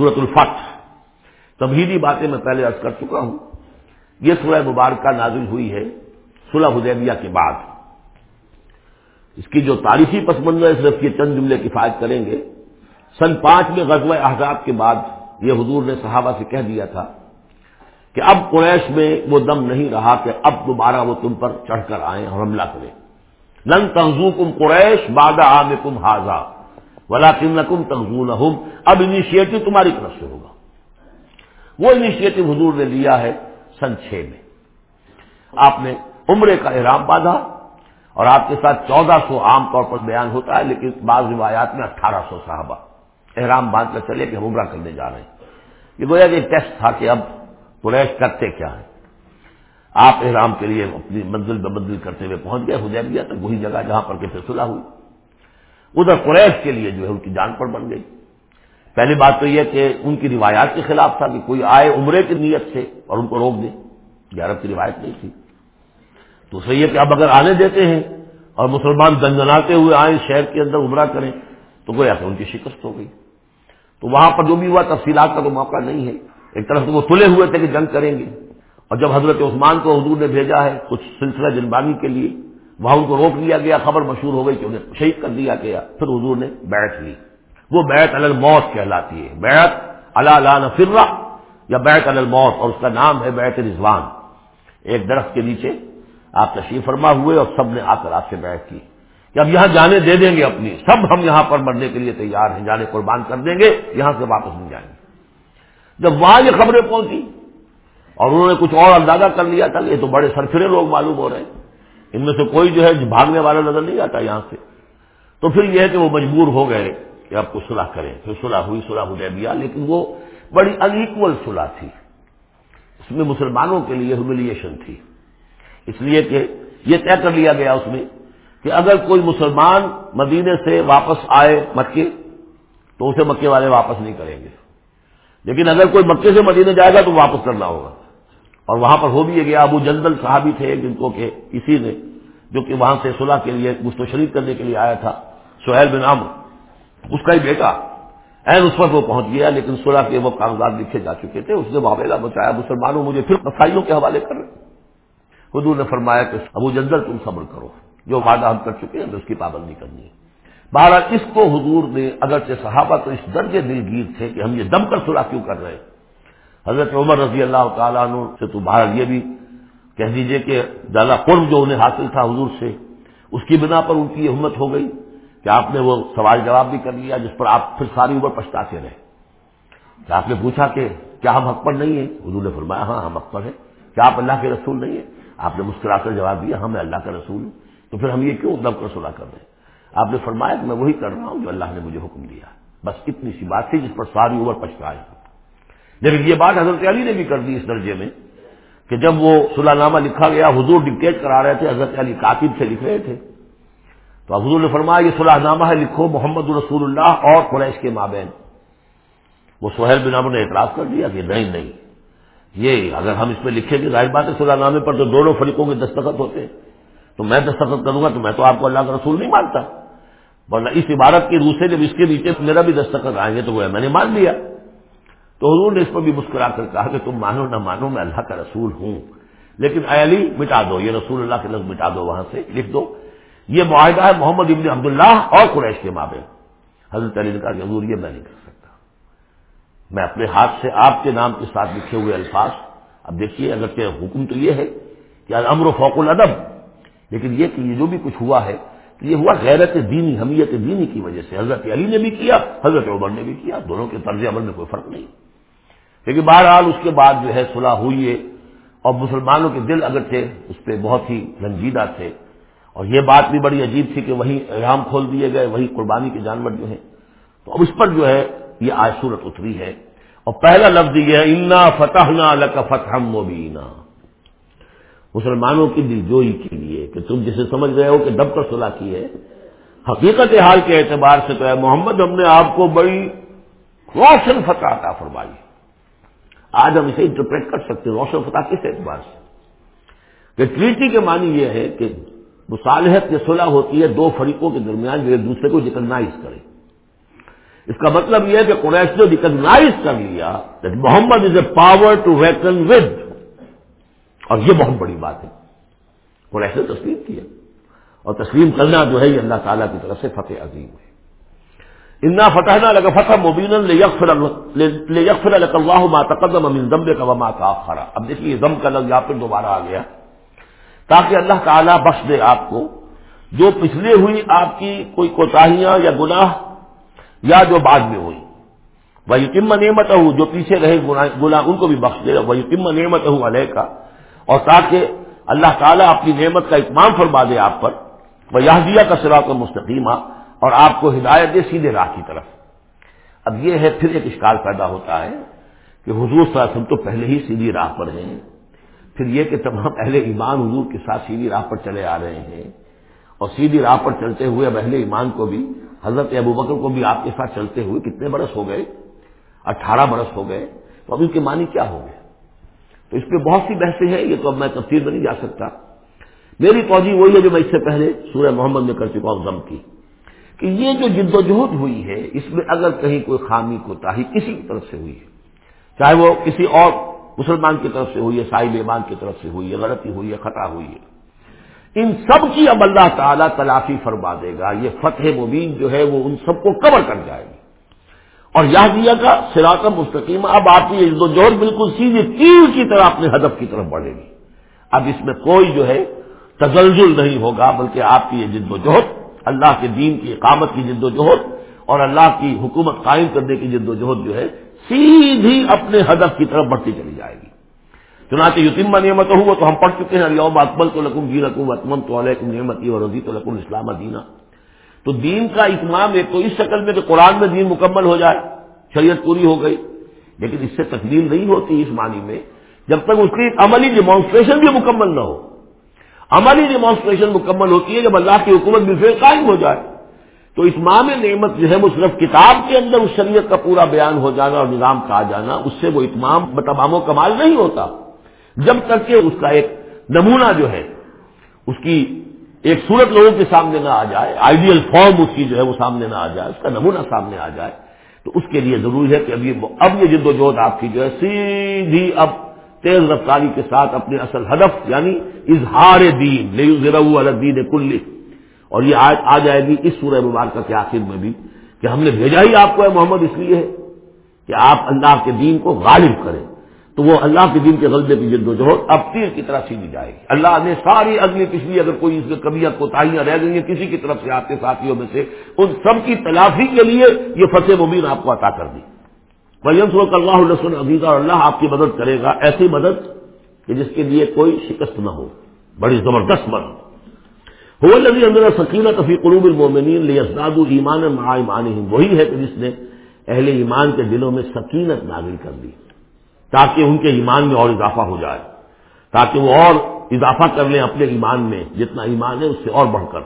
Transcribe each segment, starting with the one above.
سورت الفتح۔ تبہیدی باتیں میں پہلے عرض کر چکا ہوں۔ یہ سورہ مبارکہ نازل ہوئی ہے صلح حدیبیہ کے بعد۔ اس کی جو تاریخی پس منظر صرف یہ چند جملے کفایت کریں گے۔ سن پانچ میں غزوہ احزاب کے بعد یہ حضور نے صحابہ سے کہہ دیا تھا کہ اب قریش میں وہ دم نہیں رہا کہ اب دوبارہ وہ تم پر چڑھ کر آئیں اور حملہ کریں۔ لن تنزو کم قریش بادہ عام کم ولا کم کم اب انیشیٹو تمہاری طرف سے ہوگا۔ وہ انیشیٹو حضور نے لیا ہے سن چھ میں۔ آپ نے عمرے کا احرام باندھا اور آپ کے ساتھ چودہ سو عام طور پر بیان ہوتا ہے، لیکن بعض روایات میں اٹھارہ سو صحابہ احرام باندھ کر چلے کہ ہم عمرہ کرنے جا رہے ہیں۔ یہ گویا کہ ایک ٹیسٹ تھا کہ اب قریش کرتے کیا ہے آپ احرام کے لیے اپنی منزل بے منزل کرتے ہوئے پہنچ گئے، حدیبیہ تک وہی جگہ جہاں پر کے صلح ہوئی۔ ادھر قریش کے لیے جو ہے ان کی جان پر بن گئی۔ پہلی بات تو یہ کہ ان کی روایات کے خلاف تھا کہ کوئی آئے عمرے کی نیت سے اور ان کو روک دے۔ یہ عرب کی روایت نہیں تھی۔ تو صحیح ہے کہ اب اگر آنے دیتے ہیں اور مسلمان دنجناتے ہوئے آئیں، شہر کے اندر عمرہ کریں، تو گویا کہ ان کی شکست ہو گئی۔ تو وہاں پر جو بھی ہوا، تفصیلات کا تو موقع نہیں ہے۔ ایک طرف تو وہ تلے ہوئے تھے کہ جنگ کریں گے۔ اور جب حضرت عثمان کو حضور نے بھیجا ہے کچھ سلسلہ جنبانی کے لیے وہاں ان کو روک لیا گیا، خبر مشہور ہو گئی کہ انہیں شہید کر دیا گیا۔ پھر حضور نے بیٹھ لی وہ بیت الموت کہلاتی ہے۔ بیت اللہ فرا یا بیت الموت اور اس کا نام ہے بیت رضوان۔ ایک درخت کے نیچے آپ تشریف فرما ہوئے اور سب نے آ کر آپ سے بیٹھ کی۔ کہ اب یہاں جانے دے دیں گے اپنی۔ سب ہم یہاں پر مرنے کے لیے تیار ہیں۔ جانے قربان کر دیں گے، یہاں سے واپس نہیں جائیں گے۔ جب وہاں یہ خبریں پہنچی اور انہوں نے کچھ اور اندازہ کر لیا تھا یہ تو بڑے سرفرے لوگ معلوم ہو رہے ہیں۔ ان میں سے کوئی جو ہے بھاگنے والا نظر نہیں آتا یہاں سے۔ تو پھر یہ ہے کہ وہ مجبور ہو گئے کہ اب کو صلح کریں۔ پھر صلح ہوئی، صلح ہو لیکن وہ بڑی انیکول صلح تھی۔ اس میں مسلمانوں کے لیے ہیوملیشن تھی۔ اس لیے کہ یہ طے کر لیا گیا اس میں کہ اگر کوئی مسلمان مدینے سے واپس آئے مکے، تو اسے مکے والے واپس نہیں کریں گے۔ لیکن اگر کوئی مکے سے مدینے جائے گا تو واپس کرنا ہوگا۔ اور وہاں پر ہو بھی گیا ابو جندل صحابی تھے جن کو کہ کسی نے، جو کہ وہاں سے صلح کے لیے مستشرید کرنے کے لیے آیا تھا، سہیل بن عمر اس کا ہی بیٹا۔ این اس پر وہ پہنچ گیا، لیکن صلح کے وہ کاغذات لکھے جا چکے تھے، اس نے واویلا بچایا، مسلمانوں مجھے پھر مسائلوں کے حوالے کر رہے حضور نے فرمایا کہ ابو جندل تم صبر کرو، جو وعدہ ہم کر چکے ہیں اس کی پابندی کرنی ہے۔ بہرحال اس کو حضور نے اگرچہ صحابہ تو اس درجے دلگیر تھے کہ ہم یہ دم کر صلاح کیوں کر رہے ہیں۔ حضرت عمر رضی اللہ تعالیٰ عنہ سے تو بہرحال یہ بھی کہہ دیجیے کہ زیادہ قرب جو انہیں حاصل تھا حضور سے، اس کی بنا پر ان کی یہ ہمت ہو گئی کہ آپ نے وہ سوال جواب بھی کر لیا جس پر آپ پھر ساری عمر پچھتاتے رہے۔ کہ آپ نے پوچھا کہ کیا ہم حق پر نہیں ہیں؟ حضور نے فرمایا ہاں ہم حق پر ہیں۔ کیا آپ اللہ کے رسول نہیں ہیں؟ آپ نے مسکرا کر جواب دیا ہاں میں اللہ کا رسول ہوں تو پھر ہم یہ کیوں دب کر سلا کر دیں آپ نے فرمایا کہ میں وہی کر رہا ہوں جو اللہ نے مجھے حکم دیا۔ بس اتنی سی بات تھی جس پر ساری عمر پچھتائے لیکن یہ بات حضرت علی نے بھی کر دی اس درجے میں کہ جب وہ صلاح نامہ لکھا گیا، حضور ڈکٹیٹ کرا رہے تھے، حضرت علی کاتب سے لکھ رہے تھے۔ تو حضور نے فرمایا، یہ صلاح نامہ ہے، لکھو محمد رسول اللہ اور قریش کے مابین۔ وہ سہیل بن عمر نے اعتراض کر دیا کہ نہیں نہیں۔ یہ اگر ہم اس میں لکھیں گے، ظاہر بات ہے، صلاح نامے پر تو دونوں فریقوں کے دستخط ہوتے۔ ہیں تو میں دستخط کروں گا تو میں تو آپ کو اللہ کا رسول نہیں مانتا۔ ورنہ اس عبارت کی روح سے جب اس کے نیچے میرا بھی دستخط آئیں گے تو وہ میں نے مان لیا۔ تو حضور نے اس پر بھی مسکرا کر کہا کہ تم مانو نہ مانو، میں اللہ کا رسول ہوں۔ لیکن اے علی، مٹا دو، یہ رسول اللہ کے لفظ مٹا دو وہاں سے، لکھ دو۔ یہ معاہدہ ہے محمد ابن عبداللہ اور قریش کے مابین۔ حضرت علی نے کہا کہ حضور، یہ میں نہیں کر سکتا۔ میں اپنے ہاتھ سے آپ کے نام کے ساتھ لکھے ہوئے الفاظ۔ اب دیکھیے، اگر کہ حکم تو یہ ہے کہ امر و فوق الادب۔ لیکن یہ کہ یہ جو بھی کچھ ہوا ہے یہ ہوا غیرت دینی، حمیت دینی کی وجہ سے۔ حضرت علی نے بھی کیا، حضرت عمر نے بھی کیا، دونوں کے طرز عمل میں کوئی فرق نہیں۔ لیکن بہرحال اس کے بعد جو ہے صلاح ہوئی ہے اور مسلمانوں کے دل اگر تھے، اس پہ بہت ہی رنجیدہ تھے۔ اور یہ بات بھی بڑی عجیب تھی کہ وہی احرام کھول دیے گئے وہی قربانی کے جانور جو ہیں۔ تو اب اس پر جو ہے یہ آج صورت اتری ہے۔ اور پہلا لفظ یہ ہے، انا فتح نہ فتح مبینہ مسلمانوں کی دل جوئی کے لیے کہ تم جسے سمجھ رہے ہو کہ دب کر صلاح کی ہے۔ حقیقت حال کے اعتبار سے تو ہے محمد ہم نے آپ کو بڑی روشن فتح عطا فرمائی۔ آج ہم اسے انٹرپریٹ کر سکتے ہیں روشن فتح کس اعتبار سے؟ کہ ٹریٹی کے معنی یہ ہے کہ مصالحت کی صلاح ہوتی ہے دو فریقوں کے درمیان جو ایک دوسرے کو ریکگنائز کرے۔ اس کا مطلب یہ ہے کہ قریش نے ریکگنائز کر لیا کہ Muhammad is a power to reckon with اور یہ بہت بڑی بات ہے۔ قریش نے تسلیم کیا۔ اور تسلیم کرنا جو ہے یہ اللہ تعالیٰ کی طرف سے فتح عظیم ہے۔ انا فتح نہ لگا فتح مبین یکفر اللہ ما تقدم امین ضمبے کا وما کا اب دیکھیے ضم کا لفظ یہاں پھر دوبارہ آ گیا۔ تاکہ اللہ تعالیٰ بخش دے آپ کو۔ جو پچھلے ہوئی آپ کی کوئی کوتاہیاں یا گناہ یا جو بعد میں ہوئی۔ وہ یتیم نعمت ہوں جو پیچھے رہے گناہ ان کو بھی بخش دے۔ وہ یتیم نعمت ہوں علیہ کا اور تاکہ اللہ تعالیٰ اپنی نعمت کا اتمام فرما دے آپ پر۔ وہ یادیا کا سراط مستقیمہ اور آپ کو ہدایت دے سیدھے راہ کی طرف۔ اب یہ ہے، پھر ایک اشکال پیدا ہوتا ہے کہ حضور صلی اللہ علیہ وسلم تو پہلے ہی سیدھی راہ پر ہیں۔ پھر یہ کہ تمام اہل ایمان حضور کے ساتھ سیدھی راہ پر چلے آ رہے ہیں۔ اور سیدھی راہ پر چلتے ہوئے اب اہل ایمان کو بھی، حضرت ابو بکر کو بھی آپ کے ساتھ چلتے ہوئے کتنے برس ہو گئے؟ اٹھارہ برس ہو گئے۔ تو اب ان کے معنی کیا ہو گئے؟ تو اس پہ بہت سی بحثیں ہیں، یہ تو اب میں تفصیل میں نہیں جا سکتا۔ میری توجہ وہی ہے جو میں اس سے پہلے سورہ محمد میں کر چکا ہوں، ضم کی۔ کہ یہ جو جد و جہد ہوئی ہے، اس میں اگر کہیں کوئی خامی کو تاہی کسی کی طرف سے ہوئی ہے، چاہے وہ کسی اور مسلمان کی طرف سے ہوئی ہے صاحب ایمان کی طرف سے ہوئی ہے، غلطی ہوئی ہے، خطا ہوئی ہے، ان سب کی اب اللہ تعالیٰ تلافی فرما دے گا، یہ فتح مبین جو ہے، وہ ان سب کو کور کر جائے گی۔ اور یہ دیا کا سراکم مستقیم، اب آپ کی جد و جہد بالکل سیدھی تیر کی طرح اپنے ہدف کی طرف بڑھے گی۔ اب اس میں کوئی جو ہے، تزلزل نہیں ہوگا، بلکہ آپ کی یہ جد و جہد اللہ کے دین کی اقامت کی جد و جہد اور اللہ کی حکومت قائم کرنے کی جد و جہد جو ہے سیدھی اپنے ہدف کی طرف بڑھتی چلی جائے گی۔ چنانچہ یتیم نعمت ہوا تو ہم پڑھ چکے ہیں یوم اکبل تو لکم جی رقم اطمن تو علیہ نعمت اور رضی تو لکم اسلام دینا۔ تو دین کا اتمام ایک تو اس شکل میں کہ قرآن میں دین مکمل ہو جائے، شریعت پوری ہو گئی، لیکن اس سے تکمیل نہیں ہوتی اس معنی میں، جب تک اس کی عملی ڈیمانسٹریشن بھی مکمل نہ ہو۔ عملی ڈیمانسٹریشن مکمل ہوتی ہے جب اللہ کی حکومت بالفل قائم ہو جائے۔ تو اتمام نعمت جو ہے وہ صرف کتاب کے اندر اس شریعت کا پورا بیان ہو جانا اور نظام کہا جانا، اس سے وہ اتمام تمام و کمال نہیں ہوتا۔ جب تک کہ اس کا ایک نمونہ جو ہے، اس کی ایک صورت لوگوں کے سامنے نہ آ جائے آئیڈیل فارم اس کی جو ہے وہ سامنے نہ آ جائے، اس کا نمونہ سامنے آ جائے، تو اس کے لیے ضروری ہے کہ اب یہ اب یہ جد و جہد آپ کی جو ہے، سیدھی اب تیز رفتاری کے ساتھ اپنے اصل ہدف یعنی اظہار دین الدین کل اور یہ آج آ جائے گی اس سورہ مبارکہ کے آخر میں بھی کہ ہم نے بھیجا ہی آپ کو ہے محمد، اس لیے ہے کہ آپ اللہ کے دین کو غالب کریں۔ تو وہ اللہ کے دین کے غلبے کی جد و جہد اب تیر کی طرح سینی جائے گی۔ اللہ نے ساری اگلی پچھلی اگر کوئی اس میں کبھی کوتاہیاں رہ گئی ہیں، کسی کی طرف سے آپ کے ساتھیوں میں سے، ان سب کی تلافی کے لیے یہ فتح مبین آپ کو عطا کر دی۔ مریم صلی اللہ علیہ عزیزہ اور اللہ آپ کی مدد کرے گا، ایسی مدد کہ جس کے لیے کوئی شکست نہ ہو، بڑی زبردست مدد۔ ہو لگی اندر سکینت فی قروب المومنین لیسداد ایمان مع ایمانہم، وہی ہے کہ جس نے اہل ایمان کے دلوں میں سکینت نازل کر دی، تاکہ ان کے ایمان میں اور اضافہ ہو جائے، تاکہ وہ اور اضافہ کر لیں اپنے ایمان میں، جتنا ایمان ہے اس سے اور بڑھ کر۔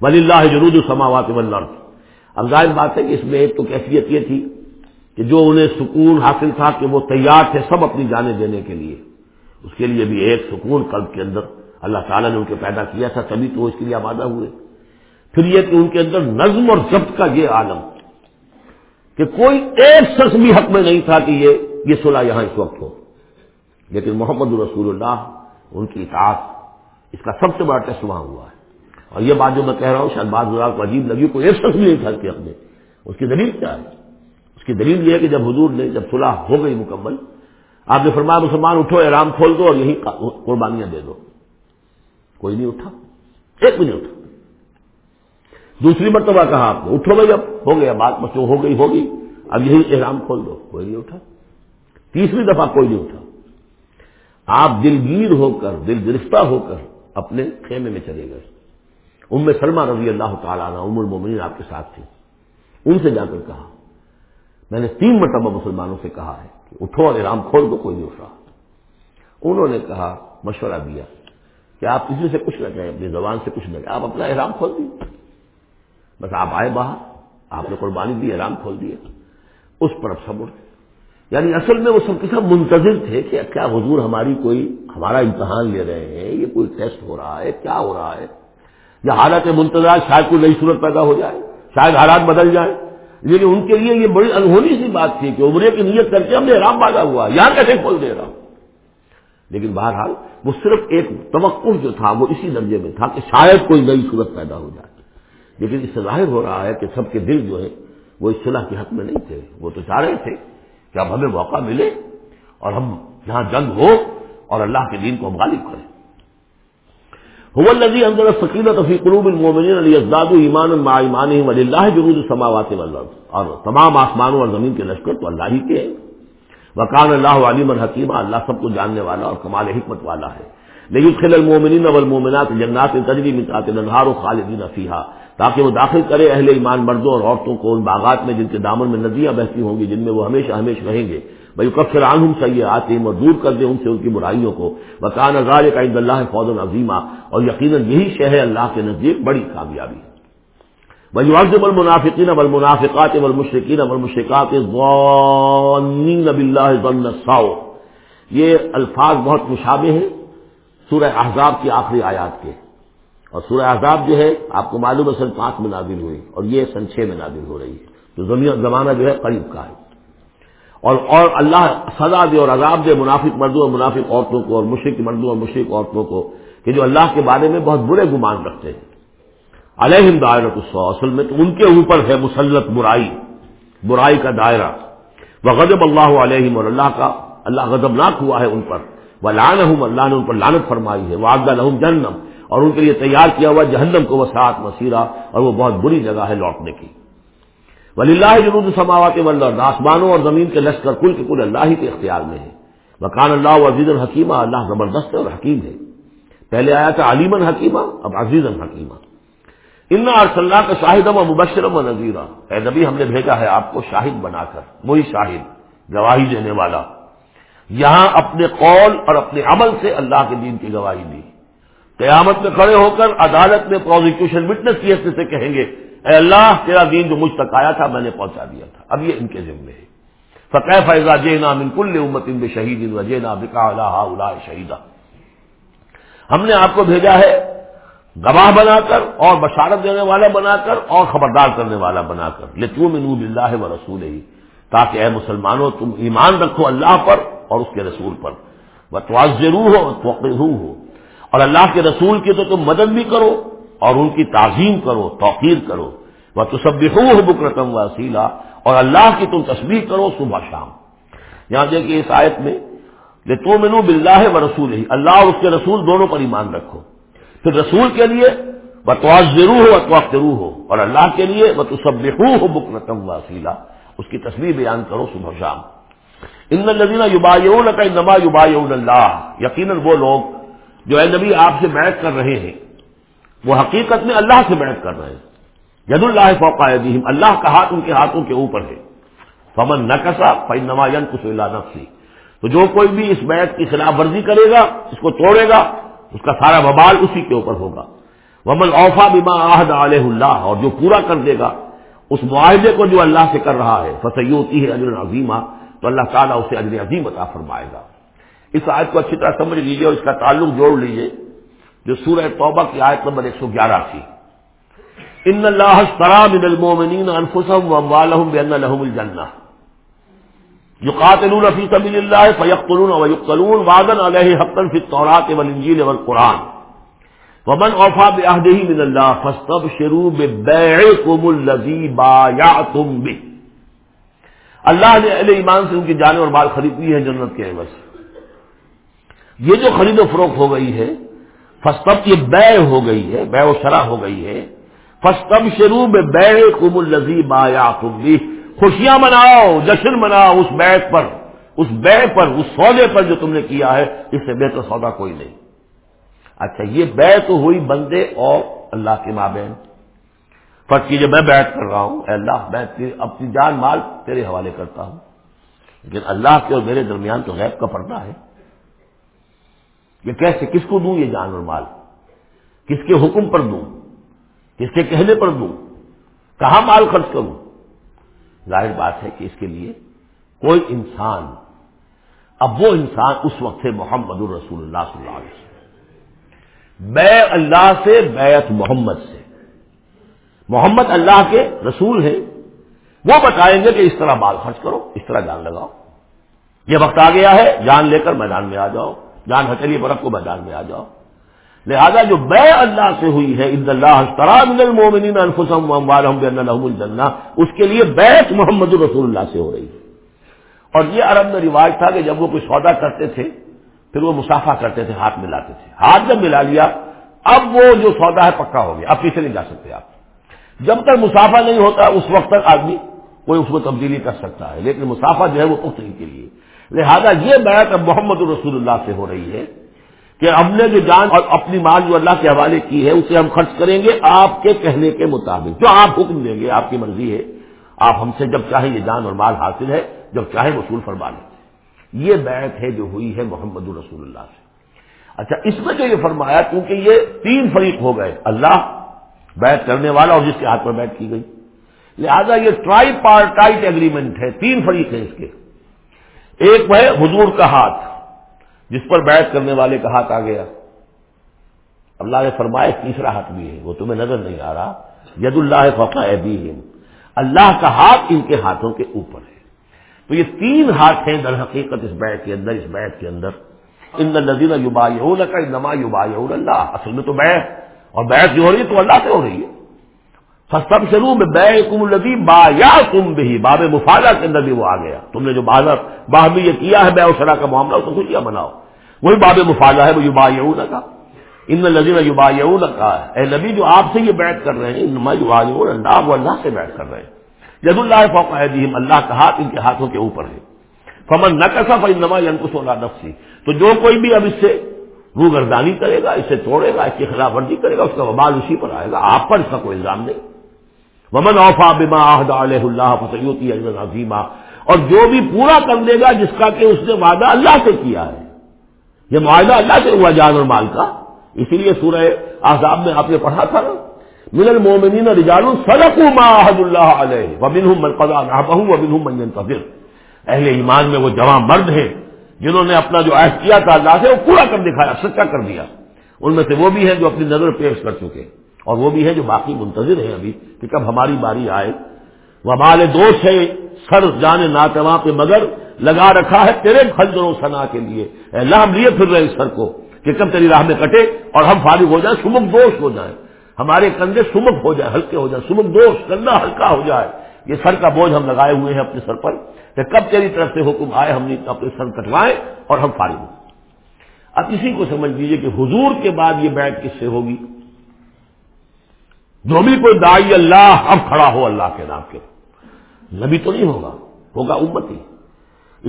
ولی اللہ جرود السماوات والارض اب ظاہر بات ہے کہ اس میں ایک تو کیفیت یہ تھی کہ جو انہیں سکون حاصل تھا کہ وہ تیار تھے سب اپنی جانیں دینے کے لیے۔ اس کے لیے بھی ایک سکون قلب کے اندر اللہ تعالیٰ نے ان کے پیدا کیا تھا، تبھی تو اس کے لیے آمادہ ہوئے۔ پھر یہ کہ ان کے اندر نظم اور ضبط کا یہ عالم کہ کوئی ایک شخص بھی حق میں نہیں تھا کہ یہ یہ صلح یہاں اس وقت ہو۔ لیکن محمد الرسول اللہ، ان کی اطاعت، اس کا سب سے بڑا ٹیسٹ وہاں ہوا ہے۔ اور یہ بات جو میں کہہ رہا ہوں، شاید بعض کو عجیب لگی، کوئی ایک شخص بھی نہیں تھا کہ اپنے اس کی دلیل کیا ہے؟ کی دلیل یہ ہے کہ جب حضور نے جب صلح ہو گئی مکمل، آپ نے فرمایا مسلمان اٹھو، احرام کھول دو اور یہی قربانیاں دے دو۔ کوئی نہیں اٹھا۔ ایک بھی نہیں اٹھا۔ دوسری مرتبہ کہا آپ نے، اٹھو بھائی اب، ہو گیا، بات بس جو ہو گئی، ہوگی۔ اب یہی احرام کھول دو۔ کوئی نہیں اٹھا۔ تیسری دفعہ کوئی نہیں اٹھا۔ آپ دلگیر ہو کر، دل گرفتہ ہو کر اپنے خیمے میں چلے گئے۔ ام سلمہ رضی اللہ تعالیٰ عنہ، ام المومنین آپ کے ساتھ تھی ان سے جا کر کہا میں نے تین مرتبہ مسلمانوں سے کہا ہے کہ اٹھو اور ارام کھول دو، کوئی نہیں اٹھ رہا۔ انہوں نے کہا، مشورہ دیا کہ آپ کسی سے کچھ نہ کہیں، اپنی زبان سے کچھ نہ کہیں، آپ اپنا احرام کھول دیے۔ بس آپ آئے باہر، آپ نے قربانی دی، احرام کھول دیے۔ اس پر اب سب اٹھتے یعنی اصل میں وہ سب کے سب منتظر تھے کہ کیا حضور ہماری کوئی، ہمارا امتحان لے رہے ہیں، یہ کوئی ٹیسٹ ہو رہا ہے، کیا ہو رہا ہے۔ یا حالت منتظر شاید کوئی نئی صورت پیدا ہو جائے، شاید حالات بدل جائیں۔ لیکن ان کے لیے یہ بڑی انہونی سی بات تھی کہ عمرے کی نیت کر کے ہم نے رام باغا ہوا یہاں کیسے کھول دے رہا ہوں لیکن بہرحال وہ صرف ایک توقع جو تھا وہ اسی درجے میں تھا کہ شاید کوئی نئی صورت پیدا ہو جائے۔ لیکن اس سے ظاہر ہو رہا ہے کہ سب کے دل جو ہے وہ اس صلاح کے حق میں نہیں تھے۔ وہ تو چاہ رہے تھے کہ اب ہمیں موقع ملے اور ہم یہاں جنگ ہو اور اللہ کے دین کو ہم غالب کریں۔ الذي انزل السكينه في قلوب المؤمنين ليزدادوا ايمانا مع ايمانهم ولله جنود السماوات والارض۔ اور تمام آسمانوں اور زمین کے لشکر تو اللہ ہی کے۔ ہیں وکان اللہ علیم الحکیم، اللہ سب کو جاننے والا اور کمال حکمت والا ہے۔ لیکن خل المومنین والمومنات جنات تجری من تحت الانہار خالدین فیہا۔ تاکہ وہ داخل کرے اہل ایمان مردوں اور عورتوں کو ان باغات میں جن کے دامن میں ندیاں بہتی ہوں گی، جن میں وہ ہمیشہ ہمیشہ رہیں گے۔ بھائی کفر عنہم سیئاتہم اور دور کر دے ان سے ان کی برائیوں کو۔ وکان ذالک عند اللہ فوز عظیمہ اور یقیناً یہی شے ہے اللہ کے نزدیک بڑی کامیابی۔ بھائی واضح المنافقین والمنافقات والمشرکین والمشرکات الظانین باللہ ظن الساؤ یہ الفاظ بہت مشابہ ہیں سورہ احزاب کی آخری آیات کے۔ اور سورہ احزاب جو ہے، آپ کو معلوم ہے سن پانچ میں نازل ہوئی، اور یہ سن چھ میں نازل ہو رہی ہے۔ تو زمانہ جو ہے قریب کا ہے۔ اور اور اللہ سزا دے اور عذاب دے منافق مردوں اور منافق عورتوں کو اور مشرق مردوں اور مشرق عورتوں کو کہ جو اللہ کے بارے میں بہت برے گمان رکھتے ہیں۔ علیہم دائرۃ السو اصل میں تو ان کے اوپر ہے مسلط برائی برائی کا دائرہ۔ وہ غضب اللہ علیہم اور اللہ کا، اللہ غضب ناک ہوا ہے ان پر۔ وہ لان اللہ نے ان پر لانت فرمائی ہے۔ وہ آگدہ لہم اور ان کے لیے تیار کیا ہوا جہنم کو وہ سات مسیرہ۔ اور وہ بہت بری جگہ ہے لوٹنے کی۔ ولی اللہ جنوب سماوات ولر آسمانوں اور زمین کے لشکر کل کے کل اللہ ہی کے اختیار میں ہے مکان اللہ عزیز الحکیمہ اللہ زبردست اور حکیم ہے۔ پہلے آیا تھا علیمن حکیمہ اب عزیز الحکیمہ ان اللہ کا شاہدم و مبشرم و نذیرہ اے نبی، ہم نے بھیجا ہے آپ کو شاہد بنا کر، وہی شاہد، گواہی دینے والا۔ یہاں اپنے قول اور اپنے عمل سے اللہ کے دین کی گواہی دی۔ قیامت میں کھڑے ہو کر عدالت میں پروزیکیوشن وٹنس کی حیثیت سے کہیں گے اے اللہ، تیرا دین جو مجھ تک آیا تھا، میں نے پہنچا دیا تھا۔ اب یہ ان کے ذمے ہے۔ فقہ فیضا جے نام ان کل امت ان شہید ان وجے بکا اللہ شہیدہ ہم نے آپ کو بھیجا ہے گواہ بنا کر، اور بشارت دینے والا بنا کر، اور خبردار کرنے والا بنا کر۔ لتو منوب اللہ و رسول ہی تاکہ اے مسلمانوں، تم ایمان رکھو اللہ پر اور اس کے رسول پر۔ وہ ضرور ہو توقع ہو اور اللہ کے رسول کی تو تم مدد بھی کرو۔ اور ان کی تعظیم کرو، توقیر کرو۔ وہ تو سب ہو بک رقم وسیلہ اور اللہ کی تم تصویر کرو صبح شام۔ یہاں دیکھیے اس آیت میں تو منو بلّہ و رسول ہی اللہ اور اس کے رسول دونوں پر ایمان رکھو۔ پھر رسول کے لیے بتواز ضرور ہو اتوا ضرور ہو اور اللہ کے لیے وہ تو سب ہو بک رقم وسیلہ اس کی تصویر بیان کرو صبح شام۔ ان الدینہ یوبا نما یوبا اللہ یقیناً وہ لوگ جو اے نبی آپ سے بیعت کر رہے ہیں وہ حقیقت میں اللہ سے بیعت کر رہے ہیں۔ ید اللہ فوقا دیم اللہ کا ہاتھ ان کے ہاتھوں کے اوپر ہے۔ فمن نہ کسا فی نماین کس اللہ نفسی۔ تو جو کوئی بھی اس بیعت کی خلاف ورزی کرے گا، اس کو توڑے گا، اس کا سارا ببال اسی کے اوپر ہوگا۔ ومن اوفا بما عہد علیہ اللہ، اور جو پورا کر دے گا، اس معاہدے کو جو اللہ سے کر رہا ہے فسیوتی ہے اجر عظیمہ تو اللہ تعالیٰ اسے اجر عظیم عطا فرمائے گا۔ اس آیت کو اچھی طرح سمجھ لیجیے اور اس کا تعلق جوڑ لیجیے جو سورہ توبہ کی آیت نمبر ایک سو گیارہ تھی۔ ان اللہ من المومنین انفسهم واموالهم بان لهم الجنہ۔ یقاتلون فی سبیل اللہ فیقتلون ویقتلون وعدا علیہ حقا فی التوراۃ والانجیل والقرآن۔ ومن اوفا بعہدہ من اللہ فاستبشروا ببیعکم الذی بایعتم به اللہ نے اہل ایمان سے ان کی جانیں اور مال خرید لی ہے جنت کے عوض۔ یہ جو خرید و فروخت ہو گئی ہے فستب یہ بے ہو گئی ہے، بے و شرح ہو گئی ہے۔ فستب شروع میں بے قب الزیب آیا خوشیاں مناؤ، جشن مناؤ اس بیت پر، اس بے پر، اس سودے پر جو تم نے کیا ہے، اس سے بے تو سودا کوئی نہیں۔ اچھا یہ بے تو ہوئی بندے اور اللہ کے ماں بہن فرق کیجیے میں بیٹھ کر رہا ہوں، اے اللہ، میں اپنی جان مال تیرے حوالے کرتا ہوں۔ لیکن اللہ کے اور میرے درمیان تو غیب کا پردہ ہے۔ یہ کیسے کس کو دوں یہ جان اور مال؟ کس کے حکم پر دوں؟ کس کے کہنے پر دوں؟ کہاں مال خرچ کروں؟ ظاہر بات ہے کہ اس کے لیے کوئی انسان، اب وہ انسان اس وقت ہے محمد الرسول اللہ صلی اللہ علیہ وسلم۔ بے اللہ سے بیعت محمد سے۔ محمد اللہ کے رسول ہیں۔ وہ بتائیں گے کہ اس طرح بال خرچ کرو، اس طرح جان لگاؤ۔ یہ وقت آ گیا ہے، جان لے کر میدان میں آ جاؤ۔ جان ہتھیلی برف کو میدان میں آ جاؤ۔ لہذا جو بے اللہ سے ہوئی ہے عید اللہ الجنہ، اس کے لیے بیت محمد رسول اللہ سے ہو رہی ہے۔ اور یہ عرب میں رواج تھا کہ جب وہ کوئی سودا کرتے تھے، پھر وہ مسافہ کرتے تھے، ہاتھ ملاتے تھے۔ ہاتھ جب ملا لیا، اب وہ جو سودا ہے، پکا ہو گیا۔ اب پیچھے نہیں جا سکتے آپ۔ جب تک مسافہ نہیں ہوتا، اس وقت تک آدمی کوئی اس میں تبدیلی کر سکتا ہے، لیکن مسافہ جو ہے، وہ پختگی کے لیے۔ لہذا یہ بیعت اب محمد رسول اللہ سے ہو رہی ہے کہ ہم نے جو جان اور اپنی مال جو اللہ کے حوالے کی ہے، اسے ہم خرچ کریں گے آپ کے کہنے کے مطابق۔ جو آپ حکم دیں گے، آپ کی مرضی ہے۔ آپ ہم سے جب چاہیں یہ جان اور مال حاصل ہے، جب چاہیں وصول فرما لیں۔ یہ بیعت ہے جو ہوئی ہے محمد رسول اللہ سے۔ اچھا اس میں جو یہ فرمایا کیونکہ یہ تین فریق ہو گئے، اللہ بیعت کرنے والا اور جس کے ہاتھ پر بیعت کی گئی۔ لہذا یہ ٹرائی پارٹائٹ ایگریمنٹ ہے، تین فریق ہیں اس کے۔ ایک ہے حضور کا ہاتھ، جس پر بیعت کرنے والے کا ہاتھ آ گیا۔ اللہ نے فرمایا، تیسرا ہاتھ بھی ہے۔ وہ تمہیں نظر نہیں آ رہا۔ ید اللہ فقا بھی اللہ کا ہاتھ ان کے ہاتھوں کے اوپر ہے۔ تو یہ تین ہاتھ ہیں در حقیقت اس بیت کے اندر، اس بیت کے اندر۔ ان نظیر یوبا کا نما یوبا اللہ۔ اصل میں تو بیت اور بیت جو ہو رہی ہے تو اللہ سے ہو رہی ہے۔ سب شروع میں بے کم الدی با یا تم بھی باب مفادہ کے اندر بھی وہ آ گیا. تم نے جو بازار باہ میں یہ کیا ہے، بے شرح کا معاملہ، اس کو خوشیاں بناؤ؟ وہی باب مفادہ ہے، وہ یوبا یون کا ان نظیر یوبا یون کا اے نبی، جو آپ سے یہ بیٹھ کر رہے ہیں، انما یوبا اللہ، وہ اللہ سے بیٹھ کر رہے ہیں. ید اللہ فوق اللہ کا ہاتھ ان کے ہاتھوں کے اوپر ہے. فمن نہ کسا فی نما اللہ نفسی تو جو کوئی بھی اب اس سے روگردانی کرے گا اسے توڑے گا، اس کی خلاف ورزی کرے گا، اس کا وبال اسی پر آئے گا. آپ پر اس کا کوئی الزام نہیں. ومن اوفا بما علیہ اللہ فسیوتی عظیمہ۔ اور جو بھی پورا کر دے گا جس کا کہ اس نے وعدہ اللہ سے کیا ہے۔ یہ معاہدہ اللہ سے ہوا جان اور مال کا۔ اسی لیے سورہ آزاد میں آپ نے پڑھا تھا نا۔ من المومنین رجال صدقوا ما عهد الله عليه ومنهم من قضى نحبه ومنهم من ينتظر۔ اہل ایمان میں وہ جوان مرد ہیں جنہوں نے اپنا جو عہد کیا تھا اللہ سے، وہ پورا کر دکھایا، سچا کر دیا۔ ان میں سے وہ بھی ہیں جو اپنی نظر پیش کر چکے۔ اور وہ بھی ہیں جو باقی منتظر ہیں ابھی کہ کب ہماری باری آئے۔ وہ ہمارے دوست ہے، سر جانے ناتواں پہ مگر لگا رکھا ہے تیرے خنجر و سنا کے لیے۔ اللہ، ہم لیے پھر رہے اس سر کو کہ کب تیری راہ میں کٹے اور ہم فارغ ہو جائیں، سمک دوست ہو جائیں۔ ہمارے کندھے سمک ہو جائے ہلکے ہو جائے سمک دوش کندھا ہلکا ہو جائے۔ یہ سر کا بوجھ ہم لگائے ہوئے ہیں اپنے سر پر کہ کب تیری طرف سے حکم آئے، ہم نے اپنے سر کٹوائے اور ہم فارغ ہوں۔ اب اسی کو سمجھ لیجیے کہ حضور کے بعد یہ بیٹھ کس سے ہوگی؟ جو بھی کوئی دائی اللہ اب کھڑا ہو اللہ کے نام کے۔ نبی تو نہیں ہوگا ہوگا امتی۔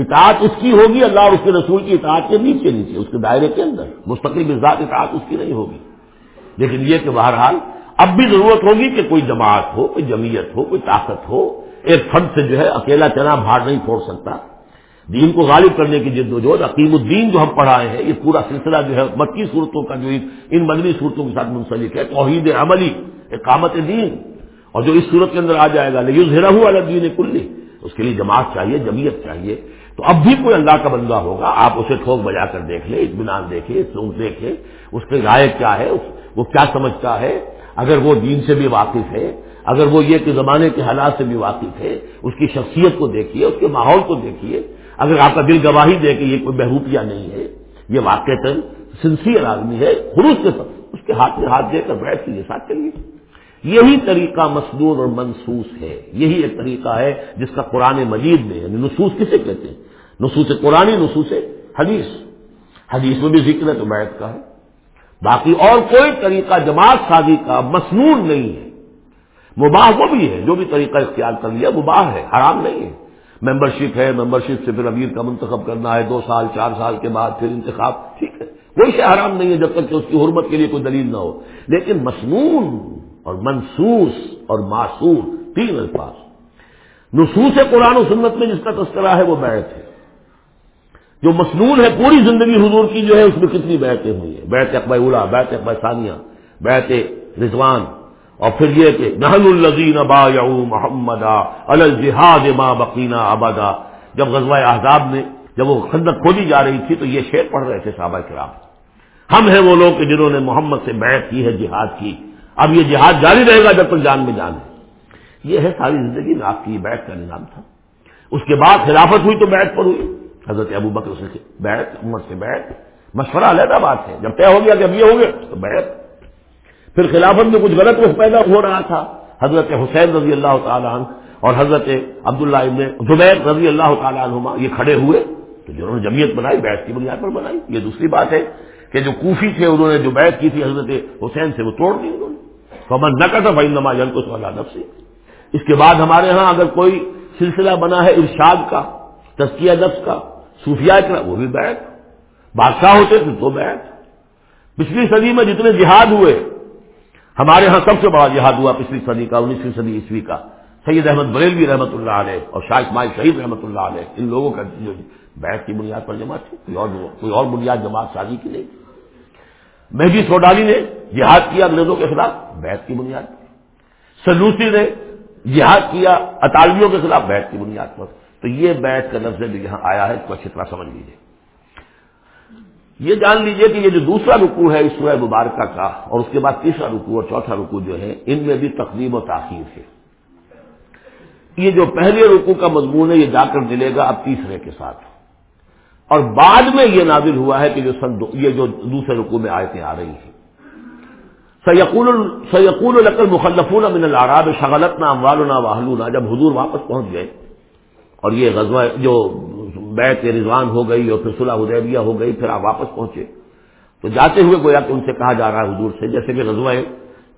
اطاعت اس کی ہوگی اللہ اور اس کے رسول کی اطاعت کے نیچے نیچے، اس کے دائرے کے اندر۔ مستقل ذات اطاعت اس کی نہیں ہوگی۔ لیکن یہ کہ بہرحال اب بھی ضرورت ہوگی کہ کوئی جماعت ہو، کوئی جمعیت ہو، کوئی طاقت ہو، ایک فرد سے جو ہے اکیلا چنا، بھاڑ نہیں پھوڑ سکتا۔ دین کو غالب کرنے کی جد و جہد، عقیم الدین جو ہم پڑھائے ہیں، یہ پورا سلسلہ جو ہے مکی صورتوں کا جو ان مدنی صورتوں کے ساتھ منسلک ہے۔ توحید عملی، اقامت دین۔ اور جو اس صورت کے اندر آ جائے گا لیکن زیرہ الدین کلی۔ اس کے لیے جماعت چاہیے، جمعیت چاہیے۔ تو اب بھی کوئی اللہ کا بندہ ہوگا، آپ اسے ٹھوک بجا کر دیکھ لیں، اطمینان دیکھیں سوچ دیکھیں اس کے رائے کیا ہے وہ کیا سمجھتا ہے۔ اگر وہ دین سے بھی واقف ہے، اگر وہ یہ کہ زمانے کے حالات سے بھی واقف ہے، اس کی شخصیت کو دیکھیے، اس کے ماحول کو دیکھیے اگر آپ کا دل گواہی دے کہ یہ کوئی بہروپیہ نہیں ہے، یہ واقع سنسیئر آدمی ہے خروش کے ساتھ، اس کے ہاتھ میں ہاتھ دے کر بیٹھ کے یہ ساتھ چلیے۔ یہی طریقہ مسنون اور منسوس ہے۔ یہی ایک طریقہ ہے جس کا قرآن مجید میں یعنی نصوص کسے کہتے ہیں؟ نصوص قرآن، نصوص حدیث۔ حدیث میں بھی ذکر ہے تو بیت کا ہے۔ باقی اور کوئی طریقہ جماعت سازی کا مسنون نہیں ہے۔ مباح وہ بھی ہے، جو بھی طریقہ اختیار کر لیا، مباح ہے، حرام نہیں ہے۔ ممبر شپ ہے ممبر شپ سے پھر امیر کا منتخب کرنا ہے، دو سال، چار سال کے بعد پھر انتخاب، ٹھیک ہے۔ کوئی شے حرام نہیں ہے جب تک کہ اس کی حرمت کے لیے کوئی دلیل نہ ہو۔ لیکن مسنون اور منسوس اور معصور تین الفاظ۔ نصوص قرآن و سنت میں جس کا تذکرہ ہے وہ بیعت ہے۔ جو مصنون ہے پوری زندگی حضور کی جو ہے، اس میں کتنی بیعتیں ہوئی ہیں؟ بیعت اقبا اولا، بیعت اقبا ثانیہ، بیعت رضوان اور پھر یہ کہ نہن الزین ابا محمد الجہاد ما بقینا ابادا جب غزوہ احزاب میں جب وہ خندق کھولی جا رہی تھی تو یہ شعر پڑھ رہے تھے صحابہ کرام۔ ہم ہیں وہ لوگ جنہوں نے محمد سے بیعت کی ہے، جہاد کی۔ اب یہ جہاد جاری رہے گا جب تک جان میں جان۔ ہے یہ ہے ساری زندگی میں آپ کی یہ بیٹھ کا نظام تھا۔ اس کے بعد خلافت ہوئی تو بیٹھ پر ہوئی۔ حضرت ابو بکر سے بیٹھ عمر سے بیٹھ مشورہ علیحدہ بات ہے۔ جب طے ہو گیا کہ اب یہ ہو گیا تو بیٹھ پھر خلافت میں کچھ غلط رخ پیدا ہو رہا تھا، حضرت حسین رضی اللہ تعالیٰ عنہ اور حضرت عبداللہ ابن زبیر رضی اللہ تعالیٰ عنہما یہ کھڑے ہوئے تو جنہوں نے جمعیت بنائی بیٹھ کی بنیاد پر بنائی۔ یہ دوسری بات ہے کہ جو کوفی تھے، انہوں نے جو بیٹھ کی تھی حضرت حسین سے، وہ توڑ دی انہوں نے۔ فمن نہ کرتا بھائی نما جن کو سوال سے اس کے بعد ہمارے ہاں اگر کوئی سلسلہ بنا ہے، ارشاد کا تسکیہ نفس کا صوفیہ کا، وہ بھی بیٹھ بادشاہ ہوتے تھے تو بیٹھ پچھلی صدی میں جتنے جہاد ہوئے ہمارے ہاں سب سے بڑا جہاد ہوا پچھلی صدی کا، انیسویں صدی عیسوی کا۔ سید احمد بریلوی رحمۃ اللہ علیہ اور شاہ اسماعیل شہید رحمۃ اللہ علیہ۔ ان لوگوں کا جو بیٹھ کی بنیاد پر جماعت تھی، کوئی اور کوئی اور بنیاد جماعت سازی کی نہیں۔ مہدی سوڈالی نے جہاد کیا انگریزوں کے خلاف بیٹھ کی بنیاد پر۔ سلوسی نے جہاد کیا اطالویوں کے خلاف بیٹھ کی بنیاد پر۔ تو یہ بیٹھ کا لفظ جو یہاں آیا ہے، اس کو اچھی طرح سمجھ لیجیے یہ جان لیجیے کہ یہ جو دوسرا رکو ہے اس سورہ مبارکہ کا اور اس کے بعد تیسرا رکو اور چوتھا رکو جو ہے، ان میں بھی تقریب و تاخیر ہے۔ یہ جو پہلے رکو کا مضمون ہے، یہ جا کر ملے گا اب تیسرے کے ساتھ۔ اور بعد میں یہ نازل ہوا ہے کہ جو سن یہ جو دوسرے رکو میں آیتیں آ رہی ہیں۔ سیقول القل مخلفون من العراب شغلت نہ اموال نہ واہلونا جب حضور واپس پہنچ گئے اور یہ غزوہ، جو بیت رضوان ہو گئی اور پھر صلح حدیبیہ ہو گئی، پھر آپ واپس پہنچے۔ تو جاتے ہوئے گویا کہ ان سے کہا جا رہا ہے حضور سے، جیسے کہ غزوہ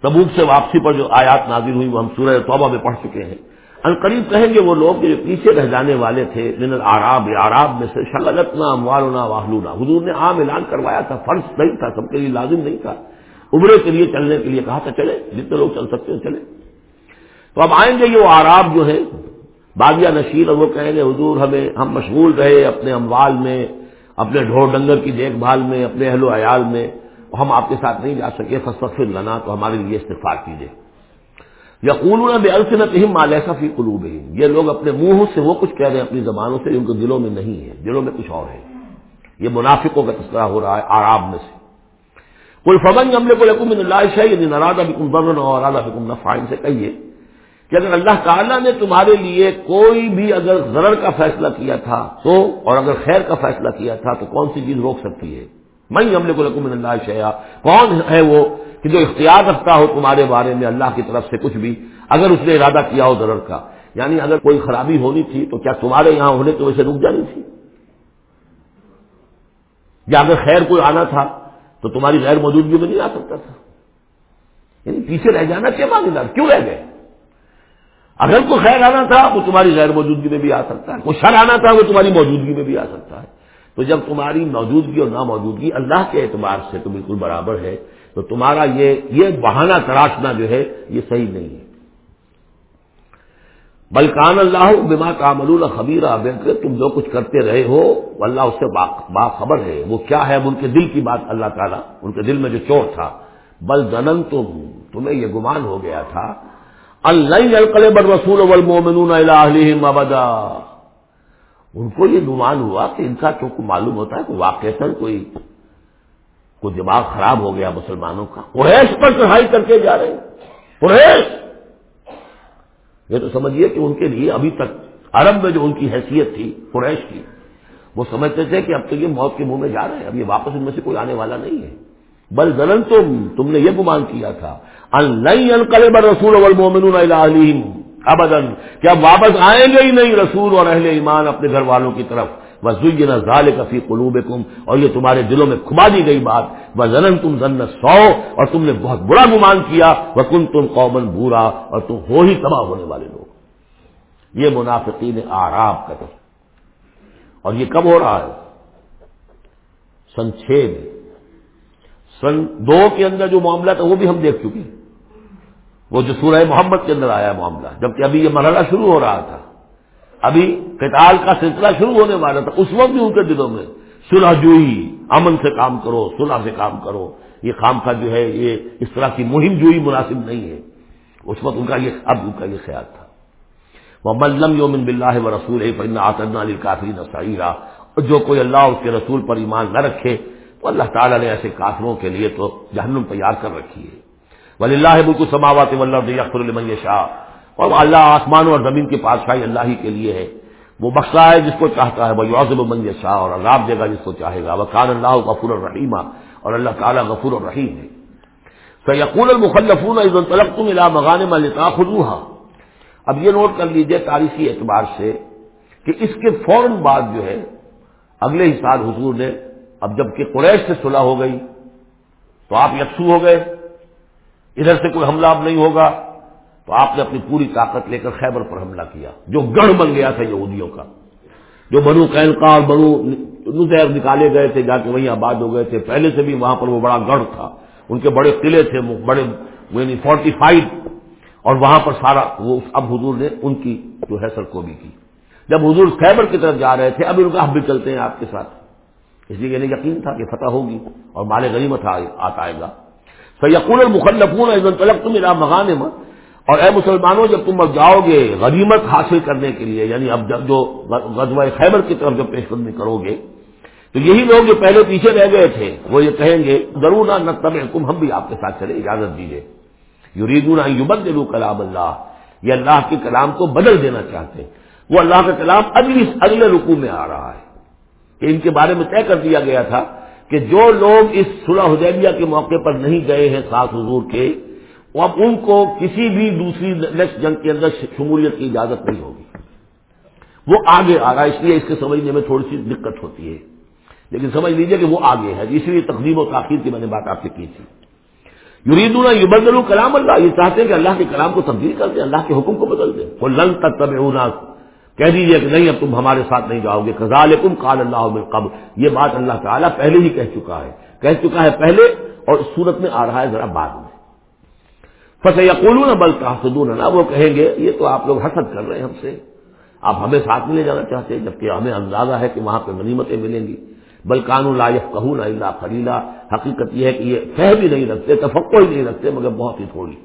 تبوک سے واپسی پر جو آیات نازل ہوئی، وہ ہم سورہ توبہ میں پڑھ چکے ہیں۔ ان قریب کہیں گے وہ لوگ جو پیچھے رہ جانے والے تھے، من العراب آراب میں سے شغلتنا اموالنا واہلونا۔ حضور نے عام اعلان کروایا تھا، فرض نہیں تھا، سب کے لیے لازم نہیں تھا۔ عمرے کے لیے، چلنے کے لیے کہا تھا، چلے، جتنے لوگ چل سکتے ہیں چلے۔ تو اب آئیں گے یہ وہ آراب جو ہے باغیہ نشیر اور وہ کہیں گے حضور ہمیں ہم مشغول رہے اپنے اموال میں، اپنے ڈھور ڈنگر کی دیکھ بھال میں، اپنے اہل و عیال میں ہم آپ کے ساتھ نہیں جا سکے فصفر لنا تو ہمارے لیے استفاد کیجیے یا بے الفنت ہی مالیسا فی قلوب یہ لوگ اپنے منہ سے وہ کچھ کہہ رہے ہیں، اپنی زبانوں سے ان کے دلوں میں نہیں ہے دلوں میں کچھ اور ہے یہ منافقوں کا تذکرہ ہو رہا ہے آراب میں سے۔ کل فمن عملے کو لکم اللہ شاہی نارادہ بکم برن اور ارادہ بکم نفائن سے کہیے کہ اگر اللہ تعالیٰ نے تمہارے لیے کوئی بھی اگر ضرر کا فیصلہ کیا تھا تو اور اگر خیر کا فیصلہ کیا تھا تو کون سی چیز روک سکتی ہے؟ میں حملے کو رقم اللہ شیا کون ہے وہ کہ جو اختیار رکھتا ہو تمہارے بارے میں اللہ کی طرف سے کچھ بھی، اگر اس نے ارادہ کیا ہو ضرر کا۔ یعنی اگر کوئی خرابی ہونی تھی تو کیا تمہارے یہاں ہونے تو ویسے رک جانی تھی؟ یا اگر خیر کوئی آنا تھا تو تمہاری غیر موجودگی میں نہیں آ سکتا تھا؟ یعنی پیچھے رہ جانا کیا مانگیدار کیوں رہ گئے؟ اگر کوئی خیر آنا تھا وہ تمہاری غیر موجودگی میں بھی آ سکتا ہے۔ کوئی شر آنا تھا وہ تمہاری موجودگی میں بھی آ سکتا ہے۔ تو جب تمہاری موجودگی اور ناموجودگی اللہ کے اعتبار سے تو بالکل برابر ہے، تو تمہارا یہ یہ بہانہ تراشنا جو ہے، یہ صحیح نہیں ہے۔ بلکان اللہ بما کامل الخبیرہ تم جو کچھ کرتے رہے ہو اللہ اس سے باخبر ہے۔ وہ کیا ہے؟ ان کے دل کی بات اللہ تعالیٰ، ان کے دل میں جو چور تھا۔ بل جنم تم تمہیں یہ گمان ہو گیا تھا اللہ القلب رسول والمومنون الہلہم ابدا۔ ان کو یہ گمان ہوا کہ ان کا چونکہ معلوم ہوتا ہے کہ واقع کوئی کوئی دماغ خراب ہو گیا مسلمانوں کا۔ قریش پر چڑھائی کر کے جا رہے ہیں۔ قریش! یہ تو سمجھیے کہ ان کے لیے ابھی تک عرب میں جو ان کی حیثیت تھی، قریش کی، وہ سمجھتے تھے کہ اب تو یہ موت کے منہ میں جا رہے ہیں۔ اب یہ واپس ان میں سے کوئی آنے والا نہیں ہے۔ بل زلن تم تم نے یہ گمان کیا تھا۔ القلب رسول علیم ابدن کیا واپس آئیں گے ہی نہیں رسول اور اہل ایمان اپنے گھر والوں کی طرف؟ بس ظال کفی قلوب اور یہ تمہارے دلوں میں کھبا دی گئی بات. وہ زنن تم زن سو اور تم نے بہت برا گمان کیا. وہ کن تم قومن بورا. اور تم ہو ہی تباہ ہونے والے لوگ. یہ منافقین آراب کا اور یہ کب ہو رہا ہے؟ سنچھید سن دو کے اندر جو معاملہ تھا وہ بھی ہم دیکھ چکے ہیں. وہ جو سورہ محمد کے اندر آیا معاملہ، جبکہ ابھی یہ مرحلہ شروع ہو رہا تھا۔ ابھی قتال کا سلسلہ شروع ہونے والا تھا، اس وقت بھی ان کے دلوں میں صلح جوئی، امن سے کام کرو، صلح سے کام کرو۔ یہ خام کا جو ہے، یہ اس طرح کی مہم جوئی مناسب نہیں ہے۔ اس وقت ان کا یہ، اب ان کا یہ خیال تھا۔ وہ ملم یومن بلّہ و رسول آتنا علی کافی نسائرہ اور جو کوئی اللہ اس کے رسول پر ایمان نہ رکھے، تو اللہ تعالیٰ نے ایسے کافروں کے لیے تو جہنم تیار کر رکھی ہے۔ ولی اللہ بلکل سماوات ولہ اختر شاہ اور اللہ آسمان اور زمین کی پادشاہی اللہ ہی کے لیے ہے۔ وہ بخشا ہے جس کو چاہتا ہے وہ یوزب بن شاہ اور عذاب دے گا جس کو چاہے گا۔ وہ کان اللہ غفور الرحیمہ اور اللہ تعالیٰ غفور الرحیم ہے۔ سیقول المخلفون عزن طلب تم الا مغان اب یہ نوٹ کر لیجیے تاریخی اعتبار سے کہ اس کے فوراً بعد جو ہے، اگلے ہی سال حضور نے، اب جبکہ قریش سے صلح ہو گئی، تو آپ یکسو ہو گئے۔ ادھر سے کوئی حملہ اب نہیں ہوگا تو آپ نے اپنی پوری طاقت لے کر خیبر پر حملہ کیا، جو گڑھ بن گیا تھا یہودیوں کا، جو بنو قینقا اور بنو نظیر نکالے گئے تھے، جا کے وہیں آباد ہو گئے تھے۔ پہلے سے بھی وہاں پر وہ بڑا گڑھ تھا، ان کے بڑے قلعے تھے بڑے یعنی فورٹی فائیو اور وہاں پر سارا وہ اب حضور نے ان کی جو ہے سرکوبی کی۔ جب حضور خیبر کی طرف جا رہے تھے، اب ان کا ہم بھی چلتے ہیں آپ کے ساتھ۔ اس لیے انہیں یقین تھا کہ فتح ہوگی اور مال غنیمت آئے گا۔ سیقول المخلفون عزن طلب تم الا مغان اور اے مسلمانوں، جب تم اب جاؤ گے غنیمت حاصل کرنے کے لیے یعنی اب جب جو غزوہ خیبر کی طرف جب پیش قدمی کرو گے، تو یہی لوگ جو پہلے پیچھے رہ گئے تھے، وہ یہ کہیں گے، ضرور نہ تب حکم ہم بھی آپ کے ساتھ چلے، اجازت دیجیے یوریدون یوبد دلو کلام اللہ، یہ اللہ کے کلام کو بدل دینا چاہتے ہیں۔ وہ اللہ کا کلام اگلی، اگلے رکو میں آ رہا ہے۔ کہ ان کے بارے میں طے کر دیا گیا تھا کہ جو لوگ اس صلح حدیبیہ کے موقع پر نہیں گئے ہیں سات حضور کے، وہ اب ان کو کسی بھی دوسری نیکسٹ جنگ کے اندر شمولیت کی اجازت نہیں ہوگی۔ وہ آگے آ رہا ہے، اس لیے اس کے سمجھنے میں تھوڑی سی دقت ہوتی ہے۔ لیکن سمجھ لیجیے کہ وہ آگے ہے، اسی لیے تقدیم و تاخیر کی میں نے بات آپ سے کی تھی۔ یریدون یبدل کلام اللہ، یہ چاہتے ہیں کہ اللہ کے کلام کو تبدیل کر دیں، اللہ کے حکم کو بدل دیں۔ وہ لن تک تب کہہ دیجیے کہ نہیں، اب تم ہمارے ساتھ نہیں جاؤ گے۔ کزال کم کال اللہ قبل یہ بات اللہ تعالیٰ پہلے ہی کہہ چکا ہے۔ کہہ چکا ہے پہلے اور اس صورت میں آ رہا ہے ذرا بعد میں۔ فتح یقول بل تحسدون نہ وہ کہیں گے، یہ تو آپ لوگ حسد کر رہے ہیں ہم سے۔ آپ ہمیں ساتھ میں لے جانا چاہتے ہیں جبکہ ہمیں اندازہ ہے کہ وہاں پہ غنیمتیں ملیں گی۔ بل قانون لائف کہوں نہ اللہ خلیلا حقیقت یہ ہے کہ یہ فہ بھی نہیں رکھتے تفقع ہی نہیں رکھتے، مگر بہت ہی تھوڑی۔